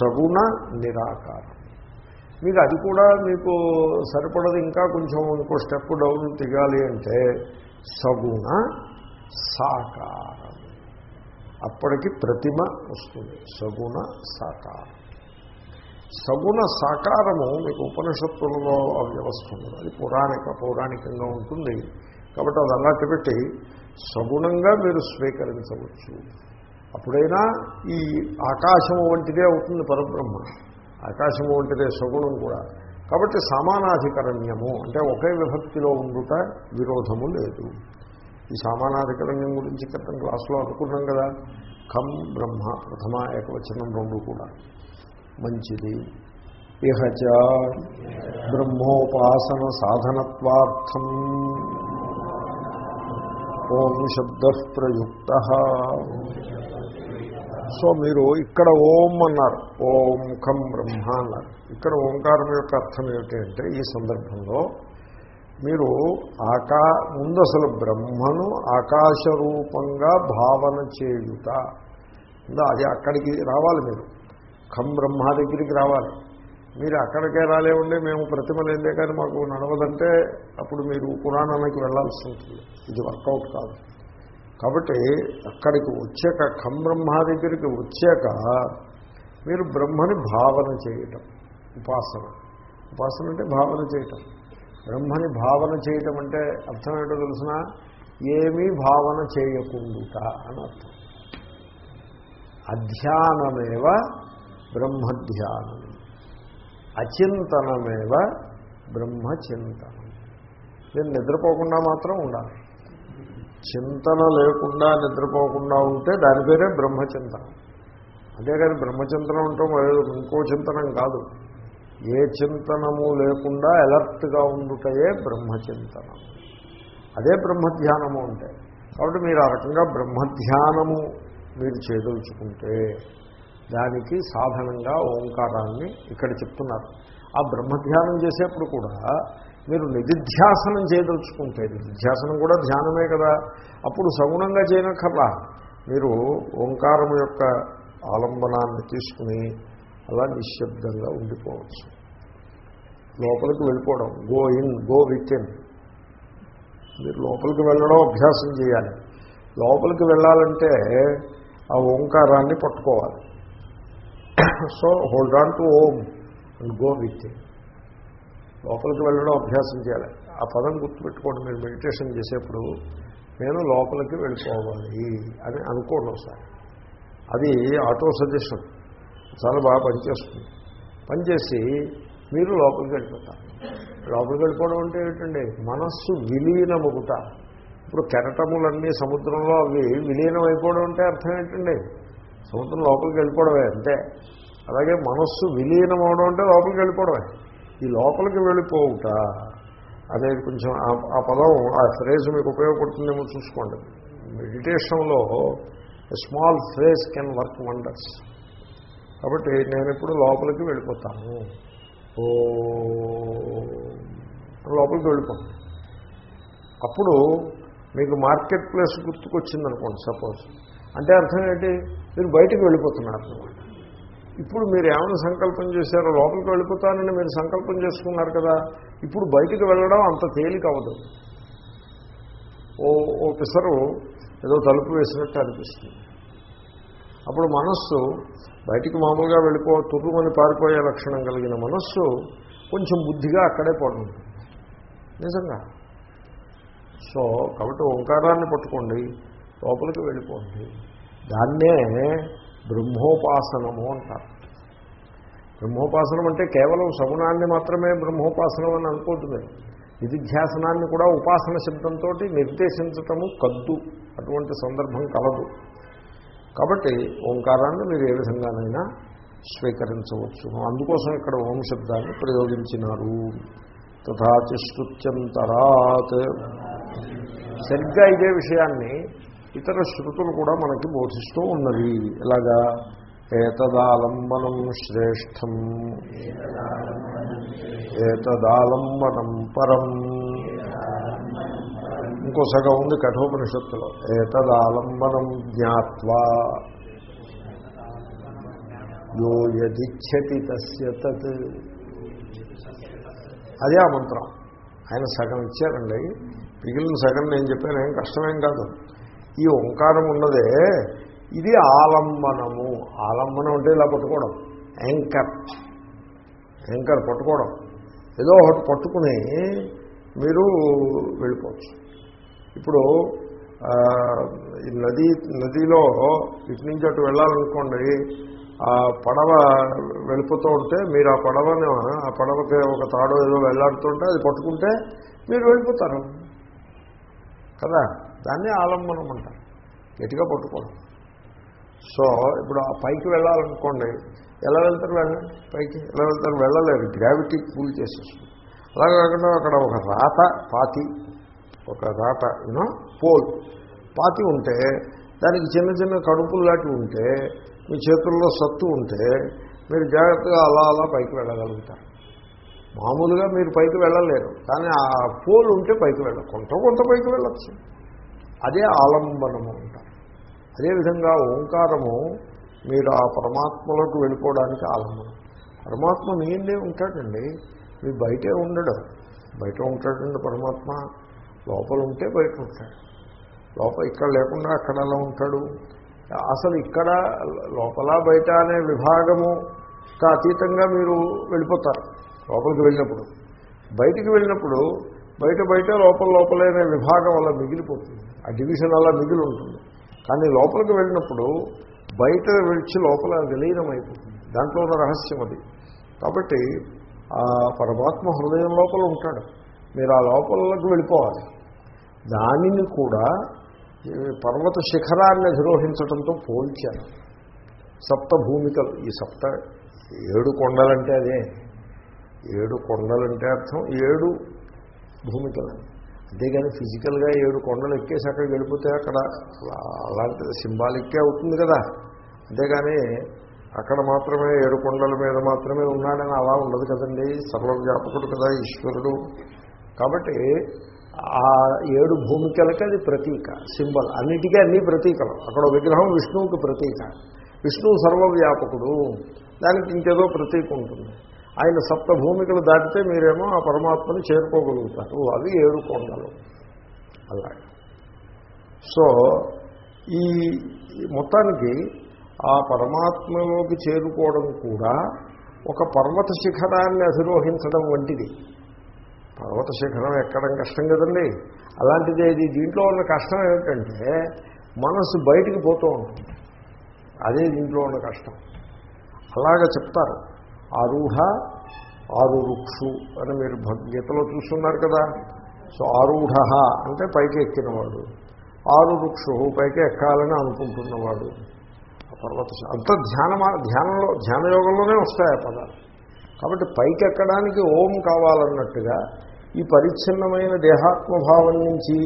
సగుణ నిరాకారం. మీకు అది కూడా మీకు సరిపడదు. ఇంకా కొంచెం ఇంకో స్టెప్ డౌన్ దిగాలి అంటే సగుణ సాకారం. అప్పటికి ప్రతిమ వస్తుంది. సగుణ సాకారం. సగుణ సాకారము మీకు ఉపనిషత్తులలో ఆ వ్యవస్థ ఉంది. అది పురాణిక పౌరాణికంగా ఉంటుంది. కాబట్టి అది అలాంటి పెట్టి సగుణంగా మీరు స్వీకరించవచ్చు. అప్పుడైనా ఈ ఆకాశము వంటిదే అవుతుంది పరబ్రహ్మ. ఆకాశము వంటిదే సగుణం కూడా. కాబట్టి సమానాధికరణ్యము అంటే ఒకే విభక్తిలో ఉండుట విరోధము లేదు. ఈ సామానాధికరణ్యం గురించి క్రితం క్లాసులో అనుకున్నాం కదా. కం బ్రహ్మ ప్రథమ ఏకవచనం రెండు కూడా. మంచిది. ఇహచ బ్రహ్మోపాసన సాధనత్వార్థం ఓం శబ్ద ప్రయుక్త. సో మీరు ఇక్కడ ఓం అన్నారు. ఓం ఖం బ్రహ్మ అన్నారు. ఇక్కడ ఓంకారం యొక్క అర్థం ఏమిటంటే ఈ సందర్భంలో మీరు ఆకా ముందు అసలు బ్రహ్మను ఆకాశ రూపంగా భావన చేయుట. అది అక్కడికి రావాలి మీరు. ఖం బ్రహ్మ దగ్గరికి రావాలి. మీరు అక్కడికే రాలేవండి మేము ప్రతిమలేదే కానీ మాకు నడవదంటే అప్పుడు మీరు పురాణానికి వెళ్ళాల్సి ఉంటుంది. ఇది వర్కౌట్ కాదు. కాబట్టి అక్కడికి వచ్చాక ఖం బ్రహ్మ దగ్గరికి వచ్చాక మీరు బ్రహ్మని భావన చేయటం ఉపాసన. ఉపాసన అంటే భావన చేయటం. బ్రహ్మని భావన చేయటం అంటే అర్థం ఏంటో తెలిసిన? ఏమీ భావన చేయకుండుట అని అర్థం. అధ్యానమేవ బ్రహ్మధ్యానం. అచింతనమేవ బ్రహ్మచింతనం. నేను నిద్రపోకుండా మాత్రం ఉండాలి. చింతన లేకుండా నిద్రపోకుండా ఉంటే దాని పేరే బ్రహ్మచింతనం. అంతేగాని బ్రహ్మచింతనం ఉంటాం ఇంకో చింతనం కాదు. ఏ చింతనము లేకుండా అలర్ట్గా ఉండుటయే బ్రహ్మచింతనం. అదే బ్రహ్మధ్యానము అంటే. కాబట్టి మీరు ఆ రకంగా బ్రహ్మధ్యానము మీరు చేయదలుచుకుంటే దానికి సాధనంగా ఓంకారాన్ని ఇక్కడ చెప్తున్నారు. ఆ బ్రహ్మధ్యానం చేసేప్పుడు కూడా మీరు నిధిధ్యాసనం చేయదలుచుకుంటే నిధిధ్యాసనం కూడా ధ్యానమే కదా అప్పుడు సగుణంగా చేయనక్కర్లా. మీరు ఓంకారం యొక్క ఆలంబనాన్ని తీసుకుని అలా నిశ్శబ్దంగా ఉండిపోవచ్చు. లోపలికి వెళ్ళిపోవడం go in go within మీరు లోపలికి వెళ్ళడం అభ్యాసం చేయాలి. లోపలికి వెళ్ళాలంటే ఆ ఓంకారాన్ని పట్టుకోవాలి. So hold on to Om and go with లోపలికి వెళ్ళడం అభ్యాసం చేయాలి. ఆ పదం గుర్తుపెట్టుకోండి మీరు మెడిటేషన్ చేసేప్పుడు నేను లోపలికి వెళ్ళిపోవాలి అని అనుకోండి ఒకసారి. అది ఆటో సజెషన్. చాలా బాగా పనిచేస్తుంది. పనిచేసి మీరు లోపలికి వెళ్ళిపోతారు. లోపలికి వెళ్ళిపోవడం అంటే ఏంటండి? మనస్సు విలీనమగుట. ఇప్పుడు కెరటములన్నీ సముద్రంలో అవి విలీనం అయిపోవడం అంటే అర్థం ఏంటండి? సముద్రం లోపలికి వెళ్ళిపోవడమే అంతే అలాగే మనస్సు విలీనం అవడం అంటే లోపలికి వెళ్ళిపోవడమే. ఈ లోపలికి వెళ్ళిపోవుట అనేది కొంచెం ఆ పదం ఆ ఫ్రేజ్ మీకు ఉపయోగపడుతుందేమో చూసుకోండి. మెడిటేషన్లో small phrase can work wonders కాబట్టి నేను ఇప్పుడు లోపలికి వెళ్ళిపోతాను. ఓ. లోపలికి వెళ్ళిపోతాను అప్పుడు మీకు మార్కెట్ ప్లేస్ గుర్తుకొచ్చిందనుకోండి సపోజ్. అంటే అర్థం ఏంటి? మీరు బయటికి వెళ్ళిపోతున్నారు ఇప్పుడు మీరు ఏమైనా సంకల్పం చేశారో లోపలికి వెళ్ళిపోతానని మీరు సంకల్పం చేసుకున్నారు కదా ఇప్పుడు బయటికి వెళ్ళడం అంత తేలిక అవ్వదు. ఓ ఓ పిసరు ఏదో తలుపు వేసినట్టు అనిపిస్తుంది. అప్పుడు మనస్సు బయటికి మామూలుగా వెళ్ళిపో తుర్రుమని పారిపోయే లక్షణం కలిగిన మనస్సు కొంచెం బుద్ధిగా అక్కడే పడుతుంది. నిజంగా. సో కాబట్టి ఓంకారాన్ని పట్టుకోండి లోపలికి వెళ్ళిపోండి. దాన్నే బ్రహ్మోపాసనము అంటారు. బ్రహ్మోపాసనం అంటే కేవలం సగుణాన్ని మాత్రమే బ్రహ్మోపాసనం అని అనుకుంటుంది నిధిధ్యాసనాన్ని కూడా ఉపాసన శబ్దంతో నిర్దేశించటము కద్దు. అటువంటి సందర్భం కలదు. కాబట్టి ఓంకారాన్ని మీరు ఏ విధంగానైనా స్వీకరించవచ్చు. అందుకోసం ఇక్కడ ఓం శబ్దాన్ని ప్రయోగించినారు. తథాచి శృత్యంతరాత్ సరిగ్గా ఇదే విషయాన్ని ఇతర శృతులు కూడా మనకి బోధిస్తూ ఉన్నవి. ఇలాగా ఏతదాలంబనం శ్రేష్టం. ఏతదాలంబనం పరం. ఇంకో సగం ఉంది కఠోపనిషత్తులో. ఏతదాలంబనం జ్ఞాత్వా. యో యదిచ్చతి తస్య తత్. అదే ఆ మంత్రం. ఆయన సగం ఇచ్చారండి. మిగిలిన సగం నేను చెప్పాను ఏం కష్టమేం కాదు. ఈ ఓంకారం ఉన్నదే ఇది ఆలంబనము. ఆలంబనం అంటే ఇలా పట్టుకోవడం. యాంకర్. యాంకర్ పట్టుకోవడం. ఏదో ఒకటి పట్టుకుని మీరు వెళ్ళిపోవచ్చు. ఇప్పుడు ఈ నది నదిలో ఇటు నుంచి అటు వెళ్ళాలనుకోండి ఆ పడవ వెళ్ళిపోతూ ఉంటే మీరు ఆ పడవని ఆ పడవకి ఒక తాడు ఏదో వెళ్ళాడుతుంటే అది పట్టుకుంటే మీరు వెళ్ళిపోతారు. కదా? దాన్ని ఆలంబనం అంటారు. గట్టిగా పట్టుకోవడం. సో ఇప్పుడు ఆ పైకి వెళ్ళాలనుకోండి ఎలా వెళ్తారు వెళ్ళండి? పైకి. ఎలా వెళ్తారు? వెళ్ళలేరు గ్రావిటీ పూల్ చేసేస్తుంది. అలా కాకుండా అక్కడ ఒక రాత పాతి ఒక రాత యూనో పోల్. పాతి ఉంటే దానికి చిన్న చిన్న కడుపులు లాంటివి ఉంటే మీ చేతుల్లో సత్తు ఉంటే మీరు జాగ్రత్తగా అలా అలా పైకి వెళ్ళగలుగుతారు. మామూలుగా మీరు పైకి వెళ్ళలేరు. కానీ ఆ పోల్ ఉంటే పైకి వెళ్ళ కొంత కొంత పైకి వెళ్ళచ్చు. అదే ఆలంబనము అంటారు. అదేవిధంగా ఓంకారము మీరు ఆ పరమాత్మలోకి వెళ్ళిపోవడానికి ఆలంబనం. పరమాత్మ మీదే ఉంటాడండి. మీ బయటే ఉండడు. బయట ఉంటాడండి పరమాత్మ. లోపల ఉంటే బయట ఉంటాడు. లోపల ఇక్కడ లేకుండా అక్కడ అలా ఉంటాడు? అసలు ఇక్కడ లోపల బయట అనే విభాగము అతీతంగా మీరు వెళ్ళిపోతారు. లోపలికి వెళ్ళినప్పుడు. బయటికి వెళ్ళినప్పుడు బయట బయట లోపల లోపలనే విభాగం అలా మిగిలిపోతుంది. ఆ డివిజన్ అలా మిగిలి ఉంటుంది కానీ లోపలికి వెళ్ళినప్పుడు బయట విడిచి లోపల విలీనం అయిపోతుంది దాంట్లో ఉన్న రహస్యం అది. కాబట్టి ఆ పరమాత్మ హృదయం లోపల ఉంటాడు. మీరు ఆ లోపలకు వెళ్ళిపోవాలి. దానిని కూడా పర్వత శిఖరాన్ని అధిరోహించడంతో పోల్చాను. సప్త భూమికలు ఈ సప్త ఏడు కొండలంటే అదే. ఏడు కొండలంటే అర్థం. ఏడు భూమికలు అంతేగాని ఫిజికల్గా ఏడు కొండలు ఎక్కేసి అక్కడికి వెళ్ళిపోతే అక్కడ అలాంటి సింబాలిక్కే అవుతుంది కదా. అంతేగాని అక్కడ మాత్రమే ఏడు కొండల మీద మాత్రమే ఉన్నాడని అలా ఉండదు కదండి. సర్వవ్యాపకుడు కదా ఈశ్వరుడు. కాబట్టి ఆ ఏడు భూమికలకి అది ప్రతీక సింబల్. అన్నిటికీ అన్ని ప్రతీకలు. అక్కడ విగ్రహం విష్ణువుకి ప్రతీక. విష్ణువు సర్వవ్యాపకుడు. దానికి ఇంకేదో ప్రతీక ఉంటుంది. ఆయన సప్త భూమికలు దాటితే మీరేమో ఆ పరమాత్మని చేరుకోగలుగుతారు. అవి ఏడు కొండలు. అలాగే. సో ఈ మొత్తానికి ఆ పరమాత్మలోకి చేరుకోవడం కూడా ఒక పర్వత శిఖరాన్ని అధిరోహించడం వంటిది. పర్వత శిఖరం ఎక్కడం కష్టం కదండి. అలాంటిది ఇది. దీంట్లో ఉన్న కష్టం ఏమిటంటే మనసు బయటికి పోతూ ఉంటుంది. అదే దీంట్లో ఉన్న కష్టం. అలాగ చెప్తారు. ఆరూఢ ఆరు రుక్షు అని మీరు భగవద్గీతలో చూస్తున్నారు కదా. సో ఆరూఢ అంటే పైకి ఎక్కినవాడు. ఆరు రుక్షు పైకి ఎక్కాలని అనుకుంటున్నవాడు. తర్వాత పర్వత అంత ధ్యాన ధ్యానంలో ధ్యానయోగంలోనే వస్తాయి ఆ పదాలు. కాబట్టి పైకి ఎక్కడానికి ఓం కావాలన్నట్టుగా ఈ పరిచ్ఛిన్నమైన దేహాత్మభావం నుంచి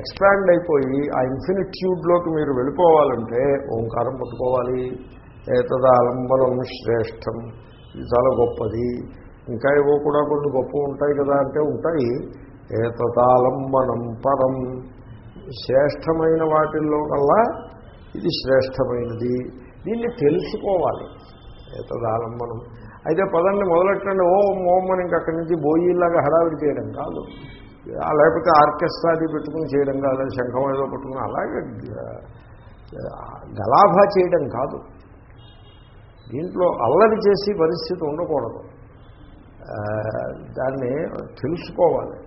ఎక్స్పాండ్ అయిపోయి ఆ ఇన్ఫినిట్యూడ్లోకి మీరు వెళ్ళిపోవాలంటే ఓంకారం పట్టుకోవాలి. ఏతదాలంబనం శ్రేష్టం. ఇది చాలా గొప్పది. ఇంకా ఏవో కూడా కొన్ని గొప్ప ఉంటాయి కదా అంటే ఉంటాయి. ఏతతాలంబనం పరం. శ్రేష్టమైన వాటిల్లో కల్లా ఇది శ్రేష్టమైనది. దీన్ని తెలుసుకోవాలి. ఏతదాలంబనం. అయితే పదాన్ని మొదలెట్టండి. ఓం ఓం అని ఇంక అక్కడి నుంచి బోయిలాగా హడావిడి చేయడం కాదు. లేకపోతే ఆర్కెస్ట్రా అది పెట్టుకుని చేయడం కాదు. శంఖం ఏదో పెట్టుకుని అలాగే గలాభా చేయడం కాదు. దీంట్లో అల్లరి చేసి పరిస్థితి ఉండకూడదు. దాన్ని తెలుసుకోవాలి.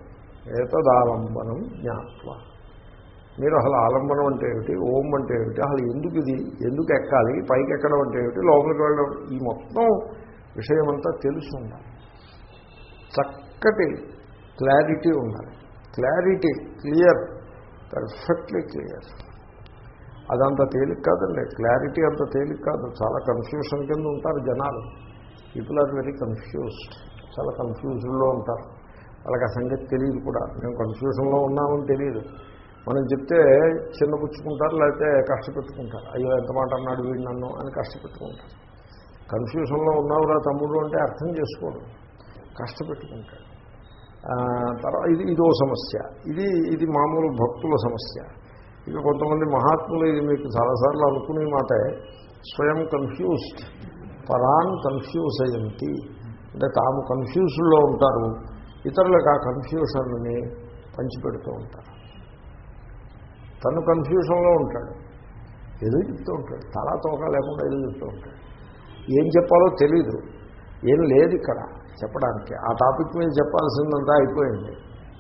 ఏతదాలంబనం జ్ఞాత్వ. మీరు అసలు ఆలంబనం అంటే ఏమిటి? ఓం అంటే ఏమిటి? అసలు ఎందుకు ఇది? ఎందుకు ఎక్కాలి? పైకి ఎక్కడం అంటే ఏమిటి? లోపలికి వెళ్ళడం. ఈ మొత్తం విషయమంతా తెలుసు ఉండాలి. చక్కటి క్లారిటీ ఉండాలి. Clarity clear perfectly clear. అదంత తేలిక కాదండి. క్లారిటీ అంత తేలిక కాదు. చాలా కన్ఫ్యూషన్ కింద ఉంటారు జనాలు. పీపుల్ ఆర్ వెరీ కన్ఫ్యూజ్డ్ చాలా కన్ఫ్యూజన్లో ఉంటారు. వాళ్ళకి ఆ సంగతి తెలియదు కూడా. మేము కన్ఫ్యూషన్లో ఉన్నామని తెలియదు. మనం చెప్తే చిన్నపుచ్చుకుంటారు లేకపోతే కష్టపెట్టుకుంటారు. అయ్యో ఎంత మాట అన్నాడు వీడు నన్ను అని కష్టపెట్టుకుంటారు. కన్ఫ్యూషన్లో ఉన్నావురా తమ్ముడు అంటే అర్థం చేసుకోడు కష్టపెట్టుకుంటాడు తర్వాత ఇది ఇదో సమస్య. ఇది ఇది మామూలు భక్తుల సమస్య. ఇక కొంతమంది మహాత్ములు ఇది మీకు చాలాసార్లు అనుకునే మాటే స్వయం కన్ఫ్యూజ్డ్ పరాన్ కన్ఫ్యూజ్ అయ్యంతి. అంటే తాము కన్ఫ్యూజ్లో ఉంటారు ఇతరులకు ఆ కన్ఫ్యూషన్ని పంచిపెడుతూ ఉంటారు. తను కన్ఫ్యూషన్లో ఉంటాడు. ఏదో చెప్తూ ఉంటాడు. తలా తోక లేకుండా ఏదో చెప్తూ ఉంటాడు. ఏం చెప్పాలో తెలీదు. ఏం లేదు ఇక్కడ చెప్పడానికి. ఆ టాపిక్ మీద చెప్పాల్సిందంతా అయిపోయింది.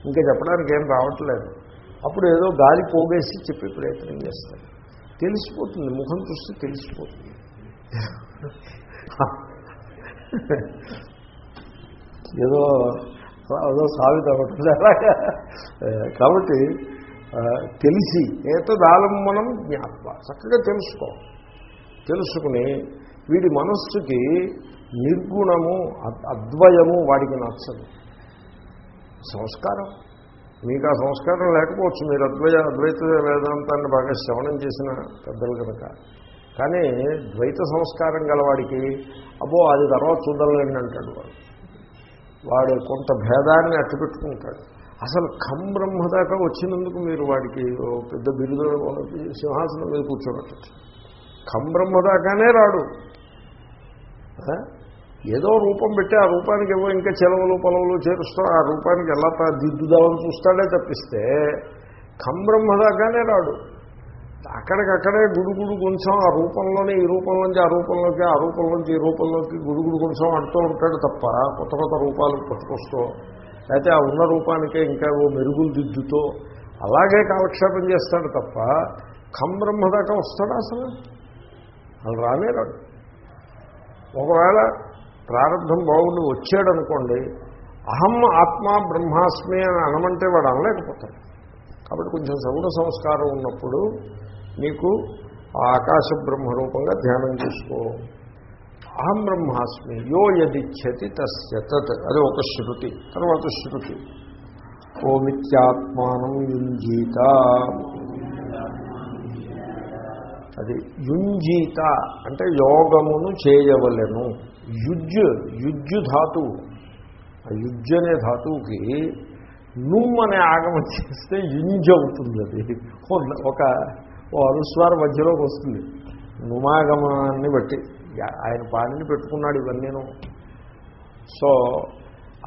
ఇంకా చెప్పడానికి ఏం రావట్లేదు. అప్పుడు ఏదో గాలి పోగేసి చెప్పే ప్రయత్నం చేస్తాడు. తెలిసిపోతుంది ముఖం చూస్తే తెలిసిపోతుంది. ఏదో ఏదో సావి తగ్గట్టుంది అలాగా. కాబట్టి తెలిసి ఏతదాలంబనం జ్ఞాప చక్కగా తెలుసుకో. తెలుసుకుని వీడి మనస్సుకి నిర్గుణము అద్వయము వాడికి నచ్చదు. సంస్కారం. మీకు ఆ సంస్కారం లేకపోవచ్చు. మీరు అద్వయ అద్వైత వేదాంతాన్ని బాగా శ్రవణం చేసిన పెద్దలు కనుక. కానీ ద్వైత సంస్కారం గలవాడికి అబ్బో అది తర్వాత చూద్దాంలేండి అంటాడు వాడు. వాడు కొంత భేదాన్ని అట్టుపెట్టుకుంటాడు అసలు ఖం బ్రహ్మ దాకా వచ్చినందుకు మీరు వాడికి ఓ పెద్ద బిరుదు సింహాసనం మీద కూర్చోబెట్టచ్చు. ఖం బ్రహ్మ దాకానే రాడు. ఏదో రూపం పెట్టి ఆ రూపానికి ఏవో ఇంకా చెలవలు పొలవులు చేరుస్తూ ఆ రూపానికి ఎలా దిద్దుదామని చూస్తాడే తప్పిస్తే ఖంబ్రహ్మ దాకానే రాడు. అక్కడికక్కడే గుడుగుడు కొంచెం ఆ రూపంలోనే ఈ రూపంలోంచి ఆ రూపంలోకి ఆ రూపంలోంచి ఈ రూపంలోకి గుడుగుడు కొంచెం అంటూ ఉంటాడు తప్ప కొత్త కొత్త రూపాలు పట్టుకొస్తూ అయితే ఆ ఉన్న రూపానికే ఇంకా ఓ మెరుగులు దిద్దుతో అలాగే కాలక్షేపం చేస్తాడు తప్ప ఖంబ్రహ్మ దాకా వస్తాడా అసలు? అలా రానే రాడు. ఒకవేళ ప్రారంభం బాగుండి వచ్చాడనుకోండి అహం ఆత్మ బ్రహ్మాస్మి అని అనమంటే వాడు అనలేకపోతాడు. కాబట్టి కొంచెం సగుణ సంస్కారం ఉన్నప్పుడు నీకు ఆకాశ బ్రహ్మ రూపంగా ధ్యానం చేసుకో. అహం బ్రహ్మాస్మి యో యదిచ్చతి తస్య తత్ అది ఒక శృతి తర్వాత శృతి. ఓమిత్యాత్మానం యుంజీత. అది యుంజీత అంటే యోగమును చేయవలెను. యుజ్ యుజ్జు ధాతువు ఆ యుజ్ అనే ధాతువుకి నుమ్ అనే ఆగమం చేస్తే యుంజ్ అవుతుంది అది. ఒక ఓ అనుస్వార మధ్యలోకి వస్తుంది. నుమాగమాన్ని బట్టి. ఆయన పాడిని పెట్టుకున్నాడు ఇవన్నీను. సో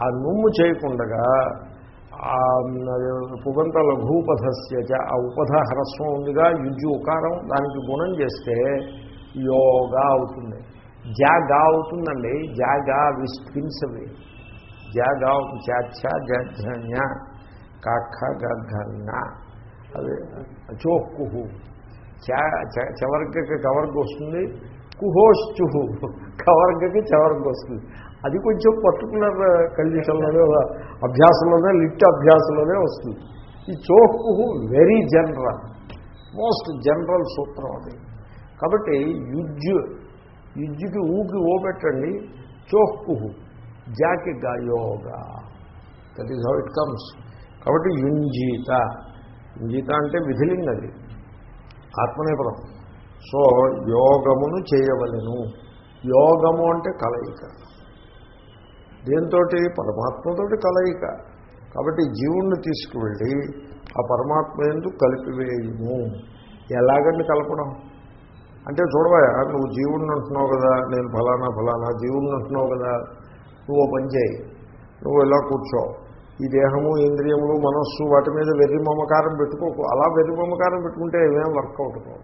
ఆ నుమ్ము చేయకుండగా ఆ పుగంత లఘూపథస్య ఆ ఉపధ హ్రస్వం ఉందిగా యుజ్జు ఉకారం దానికి గుణం చేస్తే యోగా అవుతుంది. జాగా అవుతుందండి. జాగా విస్పిన్స్ అవి. జాగా అవుతుంది చాచ జన్య కాఖ గఘన్న అది చోక్కుహు. చవర్గకి కవర్గ వస్తుంది. కుహోశ్చుహు కవర్గకి చవర్గ వస్తుంది. అది కొంచెం పర్టికులర్ కండిషన్లోనే అభ్యాసంలోనే లిట్ అభ్యాసంలోనే వస్తుంది. ఈ చోక్కుహు వెరీ జనరల్. మోస్ట్ జనరల్ సూత్రం అది. కాబట్టి యుజ్ ఇజ్జుకి ఊకి ఓ పెట్టండి చోక్కుహు జాకి గాయోగా that is how it comes కాబట్టి యుంజీత. యుంజీత అంటే విధిలింగ్ అది ఆత్మనేపదం సో యోగమును చేయవలెను. యోగము అంటే కలయిక. దేంతో పరమాత్మతోటి కలయిక. కాబట్టి జీవుణ్ణి తీసుకువెళ్ళి ఆ పరమాత్మ ఎందుకు కలిపివేయము. ఎలాగండి కలపడం? అంటే చూడవా నువ్వు జీవుణ్ణి అంటున్నావు కదా నేను ఫలానా ఫలానా జీవుణ్ణి అంటున్నావు కదా నువ్వు పని చేయి నువ్వు ఇలా కూర్చో. ఈ దేహము ఇంద్రియములు మనస్సు వాటి మీద వెర్రి మమకారం పెట్టుకోకు. అలా వెర్రి మమకారం పెట్టుకుంటే ఏమేం వర్కౌట్ కావు.